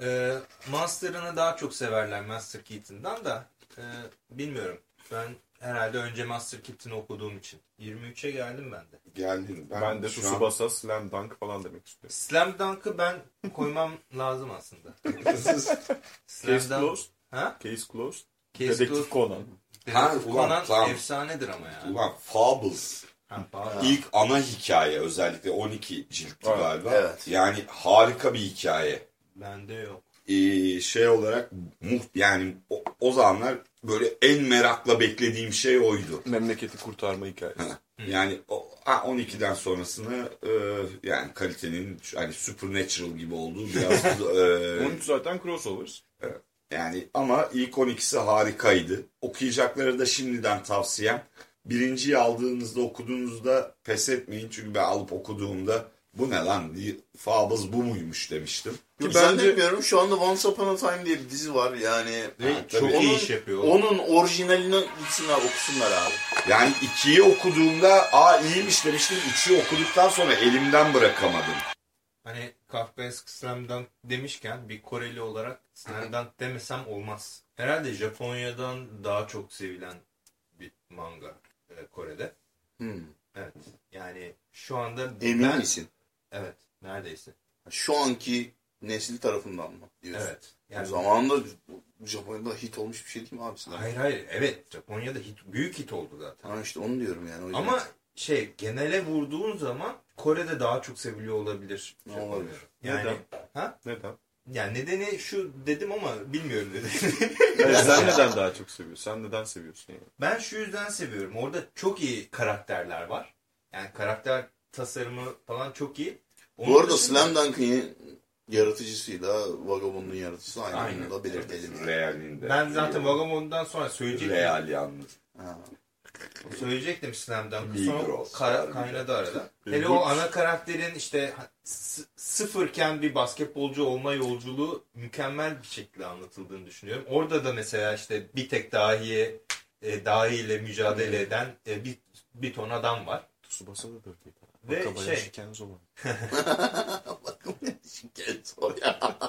E, Monster'ını daha çok severler Master Kitten'dan da e, bilmiyorum. Ben herhalde önce Master Kitten'ı okuduğum için. 23'e geldim ben de. Geldin. Ben, Ben de şu an- Tsubasa Slam Dunk falan demek istiyorum. Slam Dunk'ı ben koymam (laughs) lazım aslında. (laughs) Slam Case Dunk- Closed. Ha? Case Closed. Case Dedektif Closed. Conan. Ha, ulan, Conan tamam. efsanedir ama ya. Ulan Fables. Ha. İlk ana hikaye özellikle 12 ciltti Evet, galiba. evet. Yani harika bir hikaye. Bende yok. Ee, şey olarak muht yani o, o zamanlar böyle en merakla beklediğim şey oydu. Memleketi kurtarma hikayesi. Yani o, ha, 12'den sonrasını e, yani kalitenin hani supernatural gibi olduğu biraz (laughs) e, 13 zaten crossovers. yani ama ilk 12'si harikaydı. Okuyacakları da şimdiden tavsiyem. Birinciyi aldığınızda okuduğunuzda pes etmeyin. Çünkü ben alıp okuduğumda bu ne lan Fables bu muymuş demiştim. Ki bence- zannetmiyorum şu anda Once Upon a Time diye bir dizi var yani. Ha, çok tabii. iyi Onun- iş yapıyor. Onun orijinalini gitsinler okusunlar abi. Yani ikiyi okuduğumda aa iyiymiş demiştim. Üçü okuduktan sonra elimden bırakamadım. Hani Kafkaesk Slam Dunk demişken bir Koreli olarak Slam Dunk demesem olmaz. Herhalde Japonya'dan daha çok sevilen bir manga e, Kore'de. Hmm. Evet. Yani şu anda Emin ben- misin? Evet. Neredeyse. Şu anki nesil tarafından mı diyorsun? Evet. O Yani zamanında Japonya'da hit olmuş bir şey değil mi abi? Hayır hayır. Evet. Japonya'da hit, büyük hit oldu zaten. Ha işte onu diyorum yani. o yüzden. Ama şey genele vurduğun zaman Kore'de daha çok seviliyor olabilir. Ne Japonya. olabilir? Yani Neden? ha? Neden? Yani nedeni şu dedim ama bilmiyorum nedeni. (laughs) Hayır, sen neden daha çok seviyorsun? Sen neden seviyorsun yani? Ben şu yüzden seviyorum. Orada çok iyi karakterler var. Yani karakter tasarımı falan çok iyi. Onun Bu arada dışında- Slam Dunk'ın yaratıcısıyla Vagabond'un yaratıcısı aynı. Aynen. Da belirtelim. Realinde. ben zaten Vagabond'dan sonra söyleyecektim. Real yalnız. Ha. Söyleyecektim Slam Dunk'ı. Sonra harbiden. ka- kaynadı arada. (laughs) Hele o ana karakterin işte sıfırken bir basketbolcu olma yolculuğu mükemmel bir şekilde anlatıldığını düşünüyorum. Orada da mesela işte bir tek dahiye e, dahiyle mücadele eden e, bir, bir ton adam var. Tsubasa da böyleydi. Ve Wakabayashi şey- Kenzo var. (laughs) Bakın şikayet o ya. (laughs)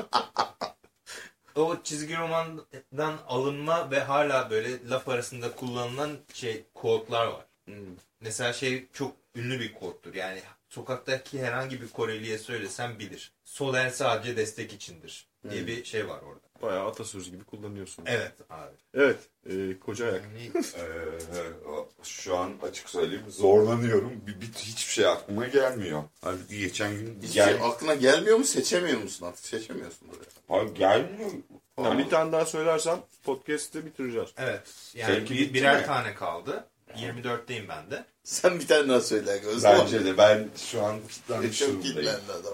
O çizgi romandan alınma ve hala böyle laf arasında kullanılan şey kodlar var. Hmm. Mesela şey çok ünlü bir koddur. Yani sokaktaki herhangi bir Koreli'ye söylesem bilir. Sol el sadece destek içindir diye bir şey var orada. Bayağı atasöz gibi kullanıyorsun. Evet abi. Evet. e, koca ayak. Yani (laughs) Ee, şu an açık söyleyeyim zorlanıyorum. Bir, bir, hiçbir şey aklıma gelmiyor. Halbuki geçen gün Hiç gel, şey aklına gelmiyor mu? Seçemiyor musun artık? Seçemiyorsun buraya. Hayır, gelmiyor. Yani bir tane daha söylersem podcast'ı bitireceğiz. evet. Yani Seninki bir- birer mi? tane kaldı. 24'teyim ben de. (laughs) Sen bir tane daha söyle. Bence de ben şu an E, kilitlenmiş Çok durumdayım. kilitlendi adam.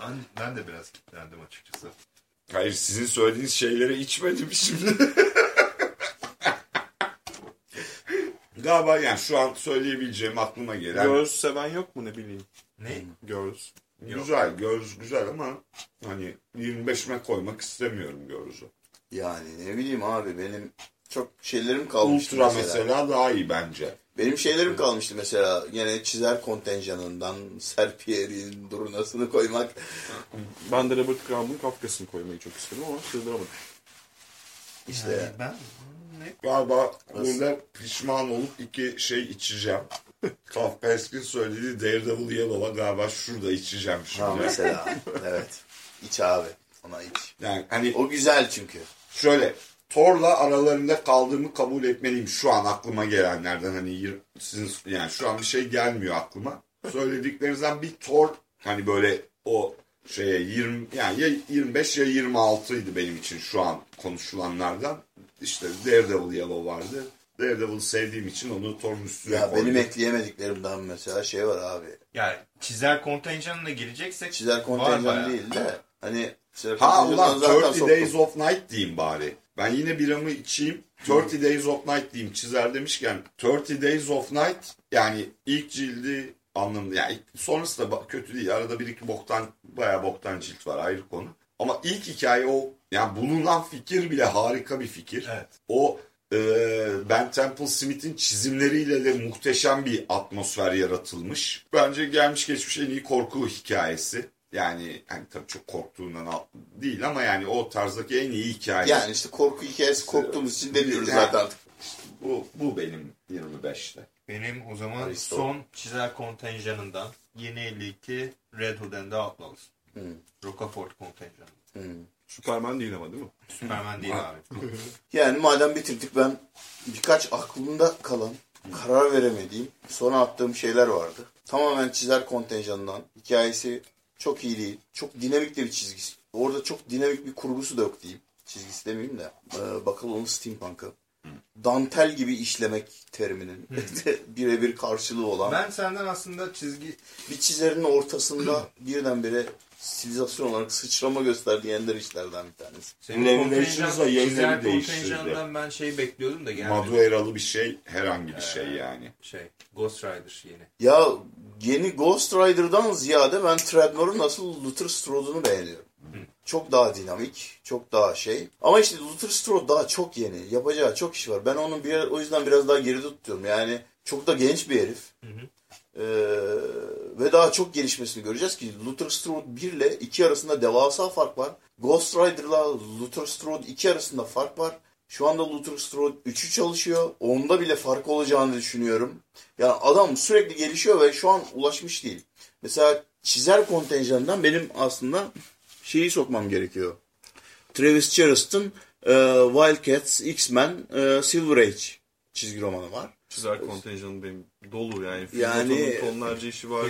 Ben, ben de biraz kilitlendim açıkçası. Hayır sizin söylediğiniz şeyleri içmedim şimdi. (laughs) Galiba yani şu an söyleyebileceğim aklıma gelen Girls seven yok mu ne bileyim. Ne? Girls. güzel, göz güzel ama hani 25'ime koymak istemiyorum gözü. Yani ne bileyim abi benim çok şeylerim kalmıştı Ultra mesela. mesela daha iyi bence. Benim şeylerim kalmıştı mesela. Yine çizer kontenjanından (laughs) Serpier'in durunasını koymak. Ben de Robert Crumb Kafkas'ını koymayı çok istedim ama sığdıramadım. İşte Yani ben ne? Galiba burada pişman olup iki şey içeceğim. (laughs) Kafka Eskin söylediği Daredevil Yellow'a galiba şurada içeceğim şimdi. ha mesela evet. İç abi. Ona iç. Yani hani O güzel çünkü. şöyle Thor'la aralarında kaldığımı kabul etmeliyim şu an aklıma gelenlerden hani sizin yani şu an bir şey gelmiyor aklıma. Söylediklerinizden bir Thor hani böyle o şeye 20 yani ya 25 ya 26 idi benim için şu an konuşulanlardan. İşte Daredevil Yellow vardı. Daredevil'ı sevdiğim için onu Thor'un üstüne Ya koydum. benim ekleyemediklerimden mesela şey var abi. Yani çizer kontenjanına gireceksek Çizer kontenjan değil de hani Ha ulan zaten 30 soktum. Days of Night diyeyim bari. Ben yine biramı içeyim. 30 Days of Night diyeyim çizer demişken 30 Days of Night yani ilk cildi anlamında yani sonrası da kötü değil. Arada bir iki boktan bayağı boktan cilt var ayrı konu. Ama ilk hikaye o yani bulunan fikir bile harika bir fikir. Evet. O e, Ben Temple Smith'in çizimleriyle de muhteşem bir atmosfer yaratılmış. Bence gelmiş geçmiş en iyi korku hikayesi. Yani hani tabii çok korktuğundan değil ama yani o tarzdaki en iyi hikaye. Yani işte korku hikayesi korktuğumuz için demiyoruz Yani. zaten artık. Bu, bu benim 25'te. Benim o zaman Aristo. son çizer kontenjanından yeni 52 Red Hood and the Outlaws. Hmm. Rocafort kontenjanı. Hmm. Superman değil ama değil mi? Superman değil abi. (laughs) Yani madem bitirdik ben birkaç aklımda kalan karar veremediğim sonra attığım şeyler vardı. Tamamen çizer kontenjanından hikayesi çok iyi değil. Çok dinamik de bir çizgisi. Orada çok dinamik bir kurgusu da yok diyeyim. Çizgisi demeyeyim de. Ee, bakalım steampunk'a. Dantel gibi işlemek teriminin (laughs) birebir karşılığı olan. Ben senden aslında çizgi bir çizerin ortasında birdenbire stilizasyon olarak sıçrama gösterdiği ender işlerden bir tanesi. senin kontenjan- yenileri değiştirdi. ben şey bekliyordum da gelmedi. Madueralı bir şey herhangi bir şey yani. Şey Ghost Rider yeni. Ya yeni Ghost Rider'dan ziyade ben Treadmore'un nasıl Luther Strode'unu beğeniyorum. Çok daha dinamik, çok daha şey. Ama işte Luther Strode daha çok yeni. Yapacağı çok iş var. Ben onun bir, o yüzden biraz daha geride tutuyorum. Yani çok da genç bir herif. Ee, ve daha çok gelişmesini göreceğiz ki Luther Strode 1 ile 2 arasında devasa fark var. Ghost Rider'la Luther Strode 2 arasında fark var. Şu anda Luther Strode 3'ü çalışıyor. Onda bile fark olacağını düşünüyorum. Yani adam sürekli gelişiyor ve şu an ulaşmış değil. Mesela çizer kontenjanından benim aslında şeyi sokmam gerekiyor. Travis Charleston e, Wildcats, X-Men, e, Silver Age çizgi romanı var. Çizer kontenjanı benim dolu yani. Yani- Yani tonlarca işi var.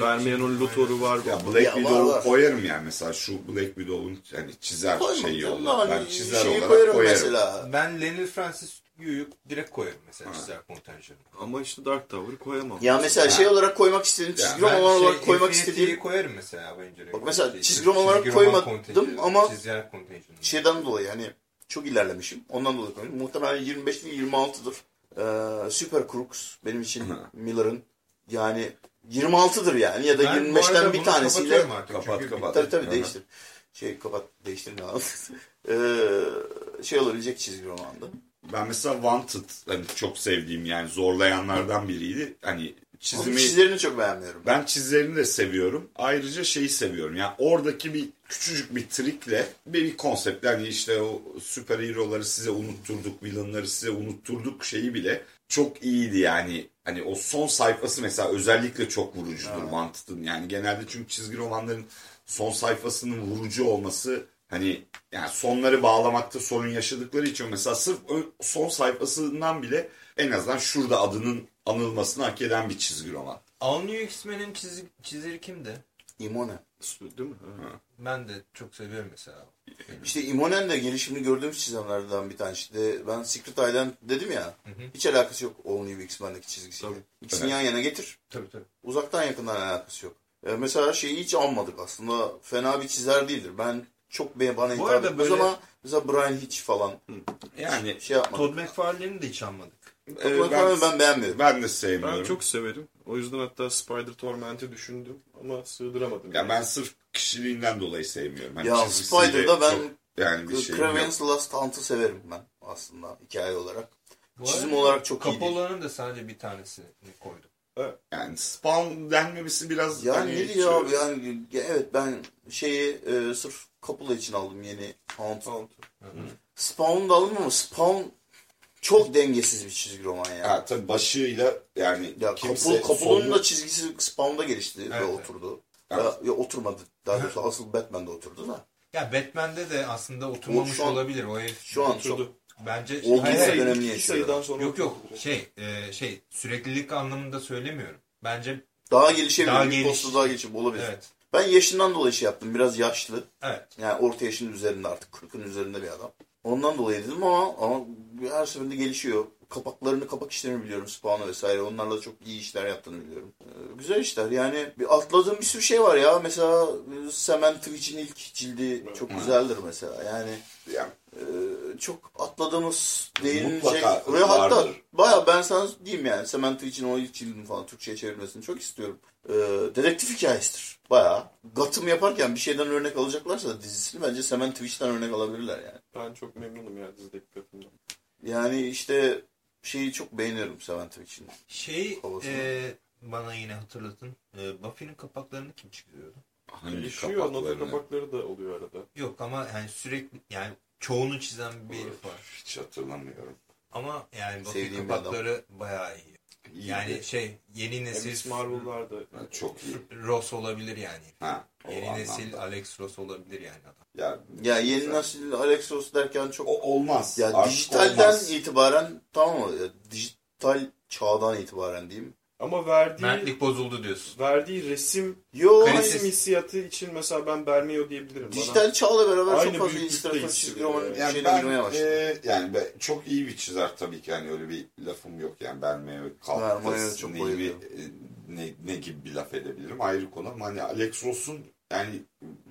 Vermeyen'in Luthor'u var. Ya Black Ya Widow'u koyarım yani mesela şu Black Widow'un hani çizer Koymam şeyi olarak. hani Ben çizer şeyi olarak koyarım koyarım. mesela. Ben Lenny Francis Yu'yu direkt koyarım mesela çizer kontenjanı. Ama işte Dark Tower'ı koyamam. Ya mesela şey olarak koymak istediğim çizgi roman olarak şey, koymak Infinity'yi istediğim koyarım mesela Avenger'e. Bak mesela Şey, çizgi çiz- roman olarak koymadım ama- Çizer kontenjanı. şeyden dolayı hani çok ilerlemişim. Ondan dolayı koyuyorum. Muhtemelen 25 değil 26'dır. Ee, Super Crooks benim için Miller'ın yani 26'dır yani ya da Ben bu 25'ten arada bir tanesiyle. Kapat, kapat. tabii tabii değiştir. Şey kapat değiştirme lazım. (laughs) ee, şey olabilecek çizgi romandı. Ben mesela Wanted hani çok sevdiğim yani zorlayanlardan biriydi. Hani çizimi Çizerini çok beğenmiyorum. ben çizlerini de seviyorum. Ayrıca şeyi seviyorum. Yani oradaki bir küçücük bir trikle bir, bir konsept. Yani işte o süper hero'ları size unutturduk, villainları size unutturduk şeyi bile çok iyiydi yani. Hani o son sayfası mesela özellikle çok vurucudur mantığın. Yani genelde çünkü çizgi romanların son sayfasının vurucu olması hani yani sonları bağlamakta sorun yaşadıkları için mesela sırf son sayfasından bile en azından şurada adının anılmasını hak eden bir çizgi roman. All New X-Men'in çizi, çizeri kimdi? Imone. Değil mi? Ha. Ben de çok seviyorum mesela. İşte Imonen de gelişimini gördüğümüz çizimlerden bir tanesi. De, ben Secret Island dedim ya. Hiç alakası yok All New X-Men'deki çizgisiyle. Tabii. İkisini Evet. yan yana getir. Tabii tabii. Uzaktan yakından alakası yok. E, mesela şeyi hiç almadık aslında. Fena bir çizer değildir. Ben çok be bana hitap arada etmez böyle- ama mesela Brian Hitch falan Yani şey yapmadık. Todd McFarlane'i de hiç anmadık. Todd e, McFarlane'i ben beğenmiyorum. Ben de sevmiyorum. Ben çok severim. O yüzden hatta Spider Torment'i düşündüm ama sığdıramadım. Ya ben sırf kişiliğinden dolayı sevmiyorum. Hani Ya Spider'da ben çok- yani bir şey Last Hunt'ı severim ben aslında hikaye olarak. Bu Çizim olarak çok iyi değil. Capola'nın da sadece bir tanesini koydum. Yani Spawn denmemesi biraz Yani hani ne diyor abi yani ya evet ben şeyi e, sırf Coppola için aldım yeni Hunt. Hunt. Spawn'u da aldım ama Spawn çok dengesiz bir çizgi roman yani. Ha, tabii başıyla yani Ya kimse Coppola- Coppola'nın sonunu- da çizgisi Spawn'da gelişti ve Evet, evet. oturdu. Evet. Ya, ya oturmadı. Daha doğrusu asıl Batman'da oturdu da. Ya Batman'de de aslında oturmamış O şu an- olabilir. O herif Şu an Oturdu. çok bence Olgun Hayır, hayır. İki yaşıyor. sayıdan sonra Yok yok şey e, şey süreklilik anlamında söylemiyorum. Bence daha gelişebilir. Daha bir geliş- posta daha gelişebilir olabilir. evet. Ben yaşından dolayı şey yaptım. Biraz yaşlı. Evet. Yani orta yaşın üzerinde artık 40'ın üzerinde bir adam. Ondan dolayı dedim ama, ama her seferinde gelişiyor. Kapaklarını, kapak işlerini biliyorum. Spawn'ı vesaire. Onlarla çok iyi işler yaptığını biliyorum. Ee, güzel işler. Yani bir atladığım bir sürü şey var ya. Mesela e, Semen Twitch'in ilk cildi çok güzeldir mesela. Yani yani e, çok atladığımız değinin şey. Ve hatta vardır. baya ben sana diyeyim yani Semen Twitch'in o ilk cildini falan Türkçe'ye çevirmesini çok istiyorum. Ee, dedektif hikayesidir. Baya. Gotham yaparken bir şeyden örnek alacaklarsa dizisini bence Semen Twitch'ten örnek alabilirler yani. Ben çok memnunum ya dizideki Gotham'dan. Yani işte şeyi çok beğeniyorum Semen Twitch'in. Şey Havasını. e, bana yine hatırlatın. E, Buffy'nin kapaklarını kim çiziyordu? hangi Değişiyor. Kapaklarını kapakları da oluyor arada. Yok ama yani sürekli yani çoğunu çizen bir herif var. hiç hatırlamıyorum. Ama yani Buffy Sevdiğim kapakları bayağı iyi. Yani şey yeni nesil Miss Marvel'lar da çok iyi. Ross olabilir yani. Ha, Yeni anlamda. nesil Alex Ross olabilir yani adam. Ya, Ya yeni nesil Alex Ross derken çok... o olmaz. ya Artık dijitalden olmaz. itibaren tamam mı? Ya, dijital çağdan itibaren diyeyim. Ama verdiği Mertlik bozuldu diyorsun. verdiği resim Yo Kalitesi- resim hissiyatı için mesela ben Bermeo diyebilirim. dijital çağla beraber Aynı çok fazla illüstratör çizgi roman yani. Yani şeyine ben, girmeye başladı. e, yani ben, çok iyi bir çizer tabii ki yani öyle bir lafım yok yani Vermeye'ye kalktı çok ne, bayılıyorum. ne, ne gibi bir laf edebilirim ayrı konu ama hani Alex Ross'un yani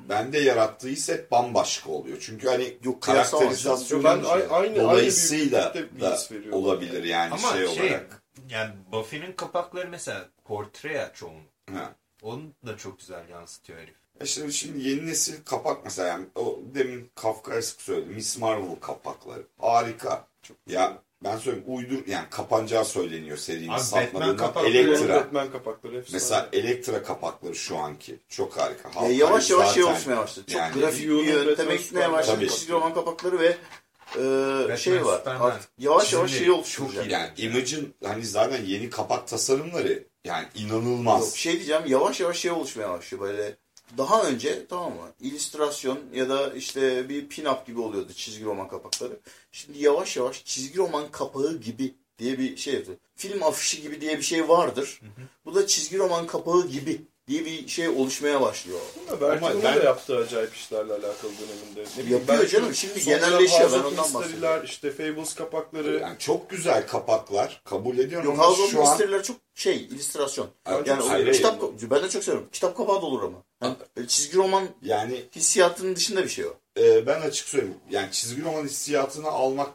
bende yarattığı his bambaşka oluyor. Çünkü hani Yok, kıyaslamam. karakterizasyonu Ben aynı- aynı dolayısıyla bir da olabilir yani Ama şey, şey, olarak. Yani Buffy'nin kapakları mesela portre ya çoğunluk. Ha. Onu da çok güzel yansıtıyor herif. İşte şimdi yeni nesil kapak mesela yani o demin Kafkaesk söyledim. Miss Marvel kapakları. Harika. Ya ben söyleyeyim uydur yani kapanacağı söyleniyor serinin Abi, satmadığından. Batman kapakları- Elektra. Batman kapakları efsane. Mesela Elektra kapakları şu anki. Çok harika. Ya yavaş yavaş şey oluşmaya başladı. Çok yani- yönteme Batman gitmeye başladı. Tabii. Çizgi roman kapakları ve e, şey var. Superman. Artık yavaş yavaş şey çok oluşturacak. iyi. Yani Image'in hani zaten yeni kapak tasarımları yani inanılmaz. Yok, şey diyeceğim yavaş yavaş şey oluşmaya başlıyor böyle. Daha önce tamam mı? İllüstrasyon ya da işte bir pin-up gibi oluyordu çizgi roman kapakları. Şimdi yavaş yavaş çizgi roman kapağı gibi diye bir şey yapıyor. Film afişi gibi diye bir şey vardır. Bu da çizgi roman kapağı gibi diye bir şey oluşmaya başlıyor. Ama Vertigo'nun Ama ben- da yaptığı acayip işlerle alakalı döneminde. Ne bileyim, Yapıyor belki canım, şimdi genelleşiyor, ben of ondan bahsediyorum. işte Fables kapakları. Yani çok güzel kapaklar kabul ediyorum Yok ama House of şu an Mystery'ler çok şey illüstrasyon. Hayır, Yani o kitap ben de çok seviyorum. Kitap kapağı da olur ama. Yani çizgi roman yani hissiyatının dışında bir şey o. e, ben açık söyleyeyim. Yani çizgi roman hissiyatını almak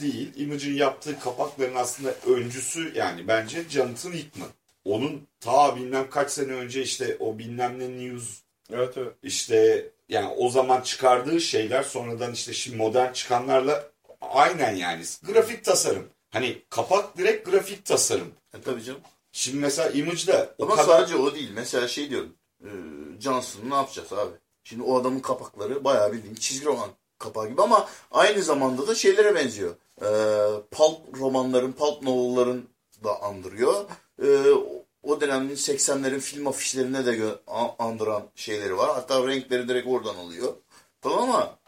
değil. Image'in yaptığı kapakların aslında öncüsü yani bence Jonathan Hickman. Onun ta bilmem kaç sene önce işte o bilmem ne news Evet evet. işte yani o zaman çıkardığı şeyler sonradan işte şimdi modern çıkanlarla aynen yani grafik tasarım. Hani kapak direkt grafik tasarım. E, tabii canım. Şimdi mesela Image'da o Ama kadar... sadece o değil. Mesela şey diyorum. E, Johnson'ı ne yapacağız abi? Şimdi o adamın kapakları bayağı bildiğin çizgi roman kapağı gibi ama aynı zamanda da şeylere benziyor. E, pulp romanların, pulp novel'ların da andırıyor. E, o dönemin 80'lerin film afişlerine de andıran şeyleri var. Hatta renkleri direkt oradan alıyor. Tamam ama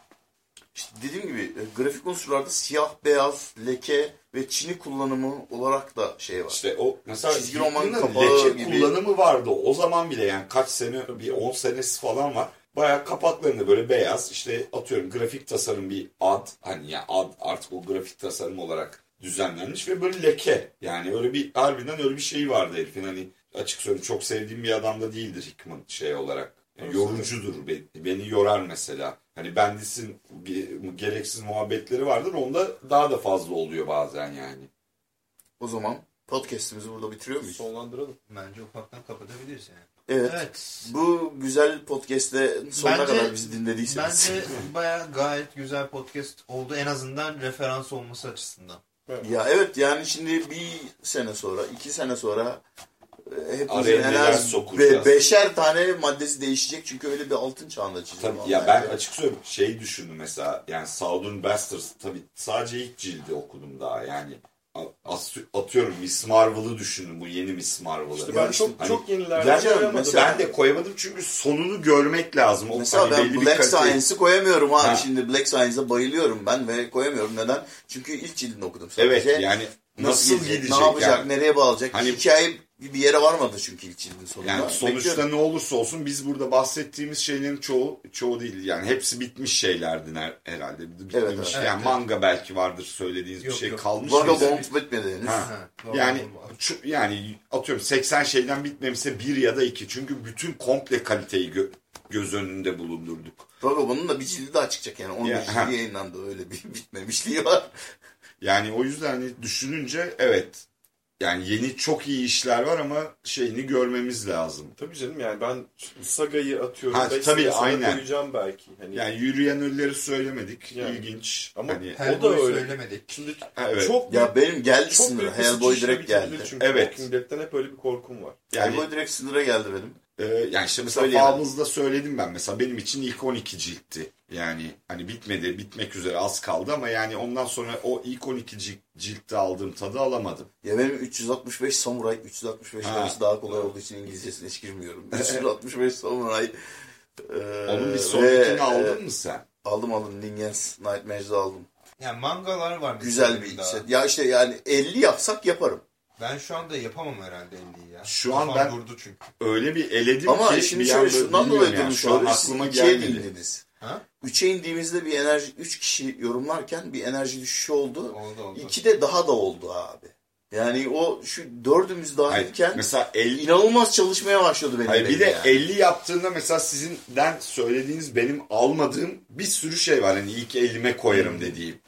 işte dediğim gibi e, grafik unsurlarda siyah, beyaz, leke ve çini kullanımı olarak da şey var. İşte o mesela Çizgi roman kapağı leke gibi. kullanımı vardı. O zaman bile yani kaç sene bir 10 senesi falan var. Bayağı kapaklarında böyle beyaz işte atıyorum grafik tasarım bir ad hani ya ad artık o grafik tasarım olarak düzenlenmiş ve böyle leke yani öyle bir harbiden öyle bir şey vardı herifin hani açık söyleyeyim çok sevdiğim bir adam da değildir Hickman şey olarak. Yani yorucudur beni, beni yorar mesela. Hani Bendis'in ge- gereksiz muhabbetleri vardır onda daha da fazla oluyor bazen yani. O zaman podcast'imizi burada bitiriyor muyuz? Sonlandıralım. Bence ufaktan kapatabiliriz yani. Evet. Evet. Bu güzel podcast'te sonuna Bence- kadar bizi dinlediyseniz. Bence baya gayet güzel podcast oldu. En azından referans olması açısından. Ya evet yani şimdi bir sene sonra, iki sene sonra e, hepimizin en neler az be- beşer tane maddesi değişecek. Çünkü öyle bir altın çağında çiziyorum. Tabii ya ben açık söyleyeyim şeyi düşündüm mesela yani Southern Bastards tabii sadece ilk cildi okudum daha yani atıyorum Miss Marvel'ı düşündüm bu yeni Miss Marvel'ı. İşte ben çok Hani çok gerçekten koyamadım. mesela- ben de koyamadım çünkü sonunu görmek lazım. O Mesela hani ben Black kalite- Science'ı koyamıyorum abi Ha. şimdi. Black Science'a bayılıyorum ben ve koyamıyorum. Neden? Çünkü ilk cildini okudum sadece. Evet yani nasıl gidecek, Ne yapacak, yani? nereye bağlayacak? Hani- Hikaye bir yere varmadı çünkü ilk cildin sonunda. Yani sonuçta Bekliyorum. ne olursa olsun biz burada bahsettiğimiz şeylerin çoğu çoğu değil yani hepsi bitmiş şeylerdi herhalde. Bitmemiş. Evet, evet. Yani Evet, manga belki vardır söylediğiniz bir Yok, şey yok. kalmış mıydı? Vagabond bitmedi henüz. Ha. Ha, Yani doğru. yani atıyorum 80 şeyden bitmemişse bir ya da iki. Çünkü bütün komple kaliteyi gö- göz önünde bulundurduk. Vagabond'un da bir cildi daha çıkacak yani. 15 Ya, cildi yayınlandı öyle bir (laughs) bitmemişliği var. Yani o yüzden hani düşününce evet yani yeni çok iyi işler var ama şeyini görmemiz lazım. Tabii canım yani ben Saga'yı atıyorum. Ha, tabii, aynen. koyacağım belki. Hani Yani yürüyen ölüleri söylemedik. Yani. İlginç. Ama hani, o da öyle. söylemedik. Şimdi evet. çok Ya benim geldi çok sınıra. Hellboy direkt geldi. Çünkü Evet. Walking Dead'den hep öyle bir korkum var. yani, Hellboy direkt sınıra geldi benim. E, yani işte mesela Söyleyemedim. Fables'da söyledim ben mesela benim için ilk 12 ciltti. Yani hani bitmedi, bitmek üzere az kaldı ama yani ondan sonra o ilk 12 cil- ciltte aldığım tadı alamadım. Ya benim 365 Samuray, 365 Ha. daha kolay olduğu için İngilizcesine hiç girmiyorum. (laughs) 365 Samuray. e, Onun bir ve, sonrakini e, aldın mı sen? Aldım aldım. Lingens Nightmares'ı aldım. Yani mangalar var. Güzel bir set. Ya işte yani 50 yapsak yaparım. Ben şu anda yapamam herhalde 50'yi ya. Şu an ben- durdu çünkü. Öyle bir eledim Ama ki şimdi bir şöyle anda şundan dolayı yani, şu an olabilir. Siz aklıma ikiye gelmedi. indiniz. Ha? Üçe indiğimizde bir enerji, üç kişi yorumlarken bir enerji düşüşü oldu. Oldu oldu. İkide daha da oldu abi. Yani o şu dördümüz Hayır, dahilken mesela 50 inanılmaz çalışmaya başladı benim. Hayır, bir de yani. 50 yaptığında mesela sizinden söylediğiniz benim almadığım bir sürü şey var. Hani ilk 50'me koyarım dediğim.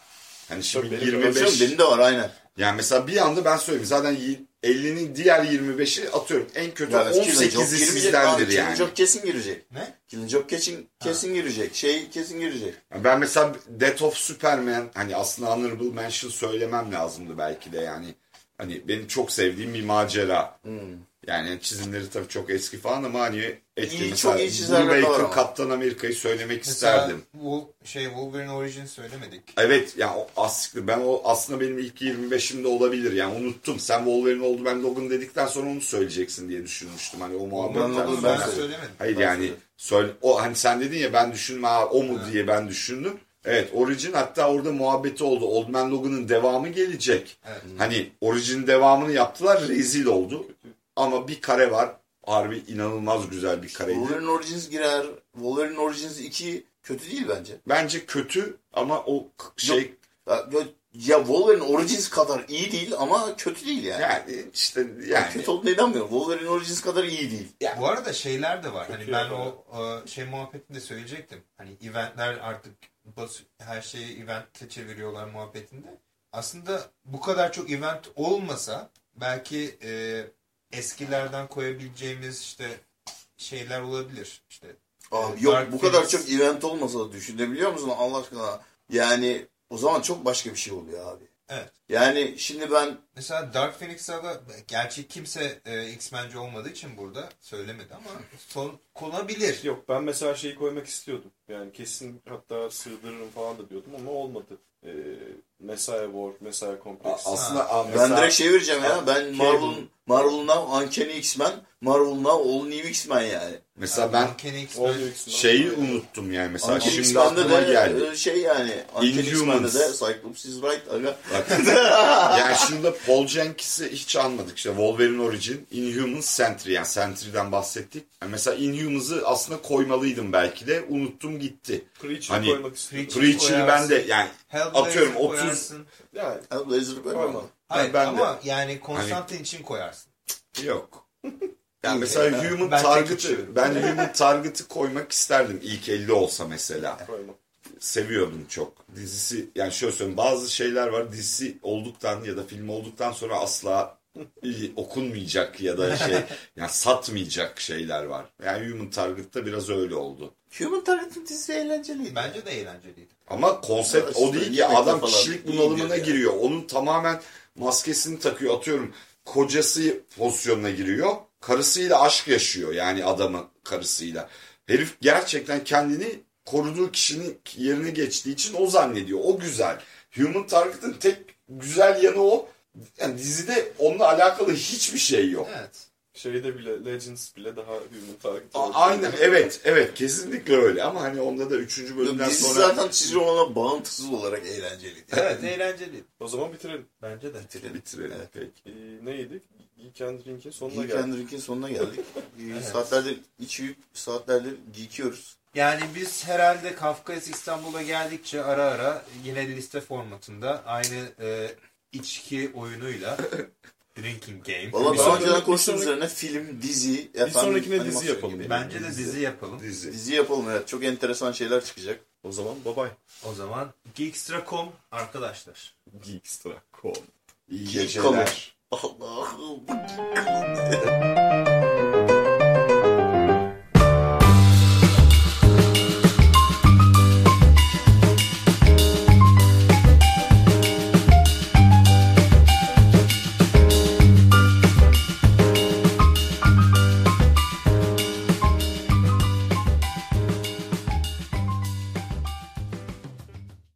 Hani şimdi Tabii benim de 25 Hocam, benim de var aynen. Yani mesela bir anda ben söyleyeyim zaten y- 50'nin diğer 25'i atıyorum en kötü Yani Killing 18'i Joke girmeyecek sizdendir. Killing yani. Joke kesin girecek. Ne? Killing Joke kesin, kesin girecek. Şey kesin girecek. Yani Ben mesela Death of Superman hani aslında Honorable Mention söylemem lazımdı belki de yani. Hani benim çok sevdiğim bir macera. Hmm. Yani çizimleri tabii çok eski falan ama hani etki İyi, mesela çok iyi çizerler var. Kaptan Amerika'yı söylemek Mesela isterdim. Wol- şey Wolverine Origins söylemedik. Evet ya o aslında ben o aslında benim ilk 25'imde olabilir yani unuttum. Sen Wolverine oldu ben Logan dedikten sonra onu söyleyeceksin diye düşünmüştüm. Hani o Ben muhabbetten Logan'ı ben ben söylemedim. Hayır Ben yani söyledim. söyle o hani sen dedin ya ben düşündüm ha o mu Ha. diye ben düşündüm. Evet Origin hatta orada muhabbeti oldu. Old Man Logan'ın devamı gelecek. Evet. Hani Origin'in devamını yaptılar rezil oldu. Ama bir kare var. Harbi inanılmaz güzel bir kareydi. Wolverine Origins girer. Wolverine Origins 2 kötü değil bence. Bence kötü ama o şey Ya, ya- ya Wolverine Origins kadar iyi değil ama kötü değil yani. yani işte Yani yani kötü olduğuna inanmıyorum. Wolverine Origins kadar iyi değil. Bu arada şeyler de var. Hani ben yani. o e, şey muhabbetini de söyleyecektim. Hani eventler artık bas, her şeyi evente çeviriyorlar muhabbetinde. Aslında bu kadar çok event olmasa belki e, eskilerden koyabileceğimiz işte şeyler olabilir. İşte Abi e, yok Dark bu kadar çok event olmasa da düşünebiliyor musun Allah aşkına? Yani o zaman çok başka bir şey oluyor abi. Evet. Yani şimdi ben Mesela Dark Phoenix Saga gerçi kimse e, X-Men'ci olmadığı için burada söylemedi ama son, konabilir. Yok ben mesela şeyi koymak istiyordum. Yani kesin hatta sığdırırım falan da diyordum ama olmadı. Ee, Messiah War, Messiah Complex. Aslında a- ben mesela- direkt şey vereceğim ya. Ben Cable. Marvel'ın Marvel'ın Now Uncanny X-Men, Marvel'ın Now All New X-Men yani. mesela ben New X-Men. şeyi unuttum yani mesela Uncanny şimdi X-Men'de aklıma de geldi. e, şey yani. Uncanny X-Men'de de Cyclops is right. Aga. (laughs) yani şimdi Paul Jenkins'i hiç almadık. İşte Wolverine Origin, Inhumans, Sentry. Yani Sentry'den bahsettik. Yani mesela Inhumans'ı aslında koymalıydım belki de. Unuttum gitti. Preacher'ı Hani koymak istiyorum. Preacher- Preacher'ı ben de yani Hellblazer atıyorum 30 koyarsın. Yani Hellblazer'ı koymam. koyma. Hayır ben de. ama yani Konstantin için koyarsın. yok. (laughs) Yani mesela Human Ben Target'ı ben Human Target'ı koymak isterdim ilk 50 olsa mesela. Koyma. Seviyordum çok. Dizisi yani şöyle söyleyeyim bazı şeyler var dizisi olduktan ya da film olduktan sonra asla okunmayacak ya da şey (laughs) yani satmayacak şeyler var. Yani Human Target'ta biraz öyle oldu. Human Target'ın dizisi eğlenceliydi. Bence de eğlenceliydi. Ama konsept o değil ki adam kişilik bunalımına yani. giriyor. Onun tamamen maskesini takıyor atıyorum. Kocası pozisyonuna giriyor. Karısıyla aşk yaşıyor yani adamın karısıyla. Herif gerçekten kendini koruduğu kişinin yerine geçtiği için o zannediyor. O güzel. Human Target'ın tek güzel yanı o. Yani dizide onunla alakalı hiçbir şey yok. Evet. Şeyde bile Legends bile daha Human Target. A- Aynen evet evet kesinlikle öyle ama hani onda da 3. bölümden Dizi sonra zaten çizgi romana bağımsız olarak eğlenceliydi. Evet eğlenceliydi. O zaman bitirelim. Bence de. bitirelim peki. Ee, neydi? Geek and Drink'in sonuna Geek geldik. and Drink'in sonuna geldik. (laughs) Ee, Saatlerdir içiyip saatlerdir geekiyoruz. Yani biz herhalde Kafkas İstanbul'a geldikçe ara ara yine liste formatında aynı e, içki oyunuyla (laughs) Drinking Game. Valla Bir daha sonraki- önceden bir konuştuğumuz üzerine film, dizi, Bir efendim, sonrakine dizi yapalım. gibi. Bence de dizi yapalım. Dizi. Dizi yapalım evet. Çok enteresan şeyler çıkacak. O zaman bye bye. O zaman Geekstra.com arkadaşlar. Geekstra.com İyi geceler. Allah'ım. (laughs)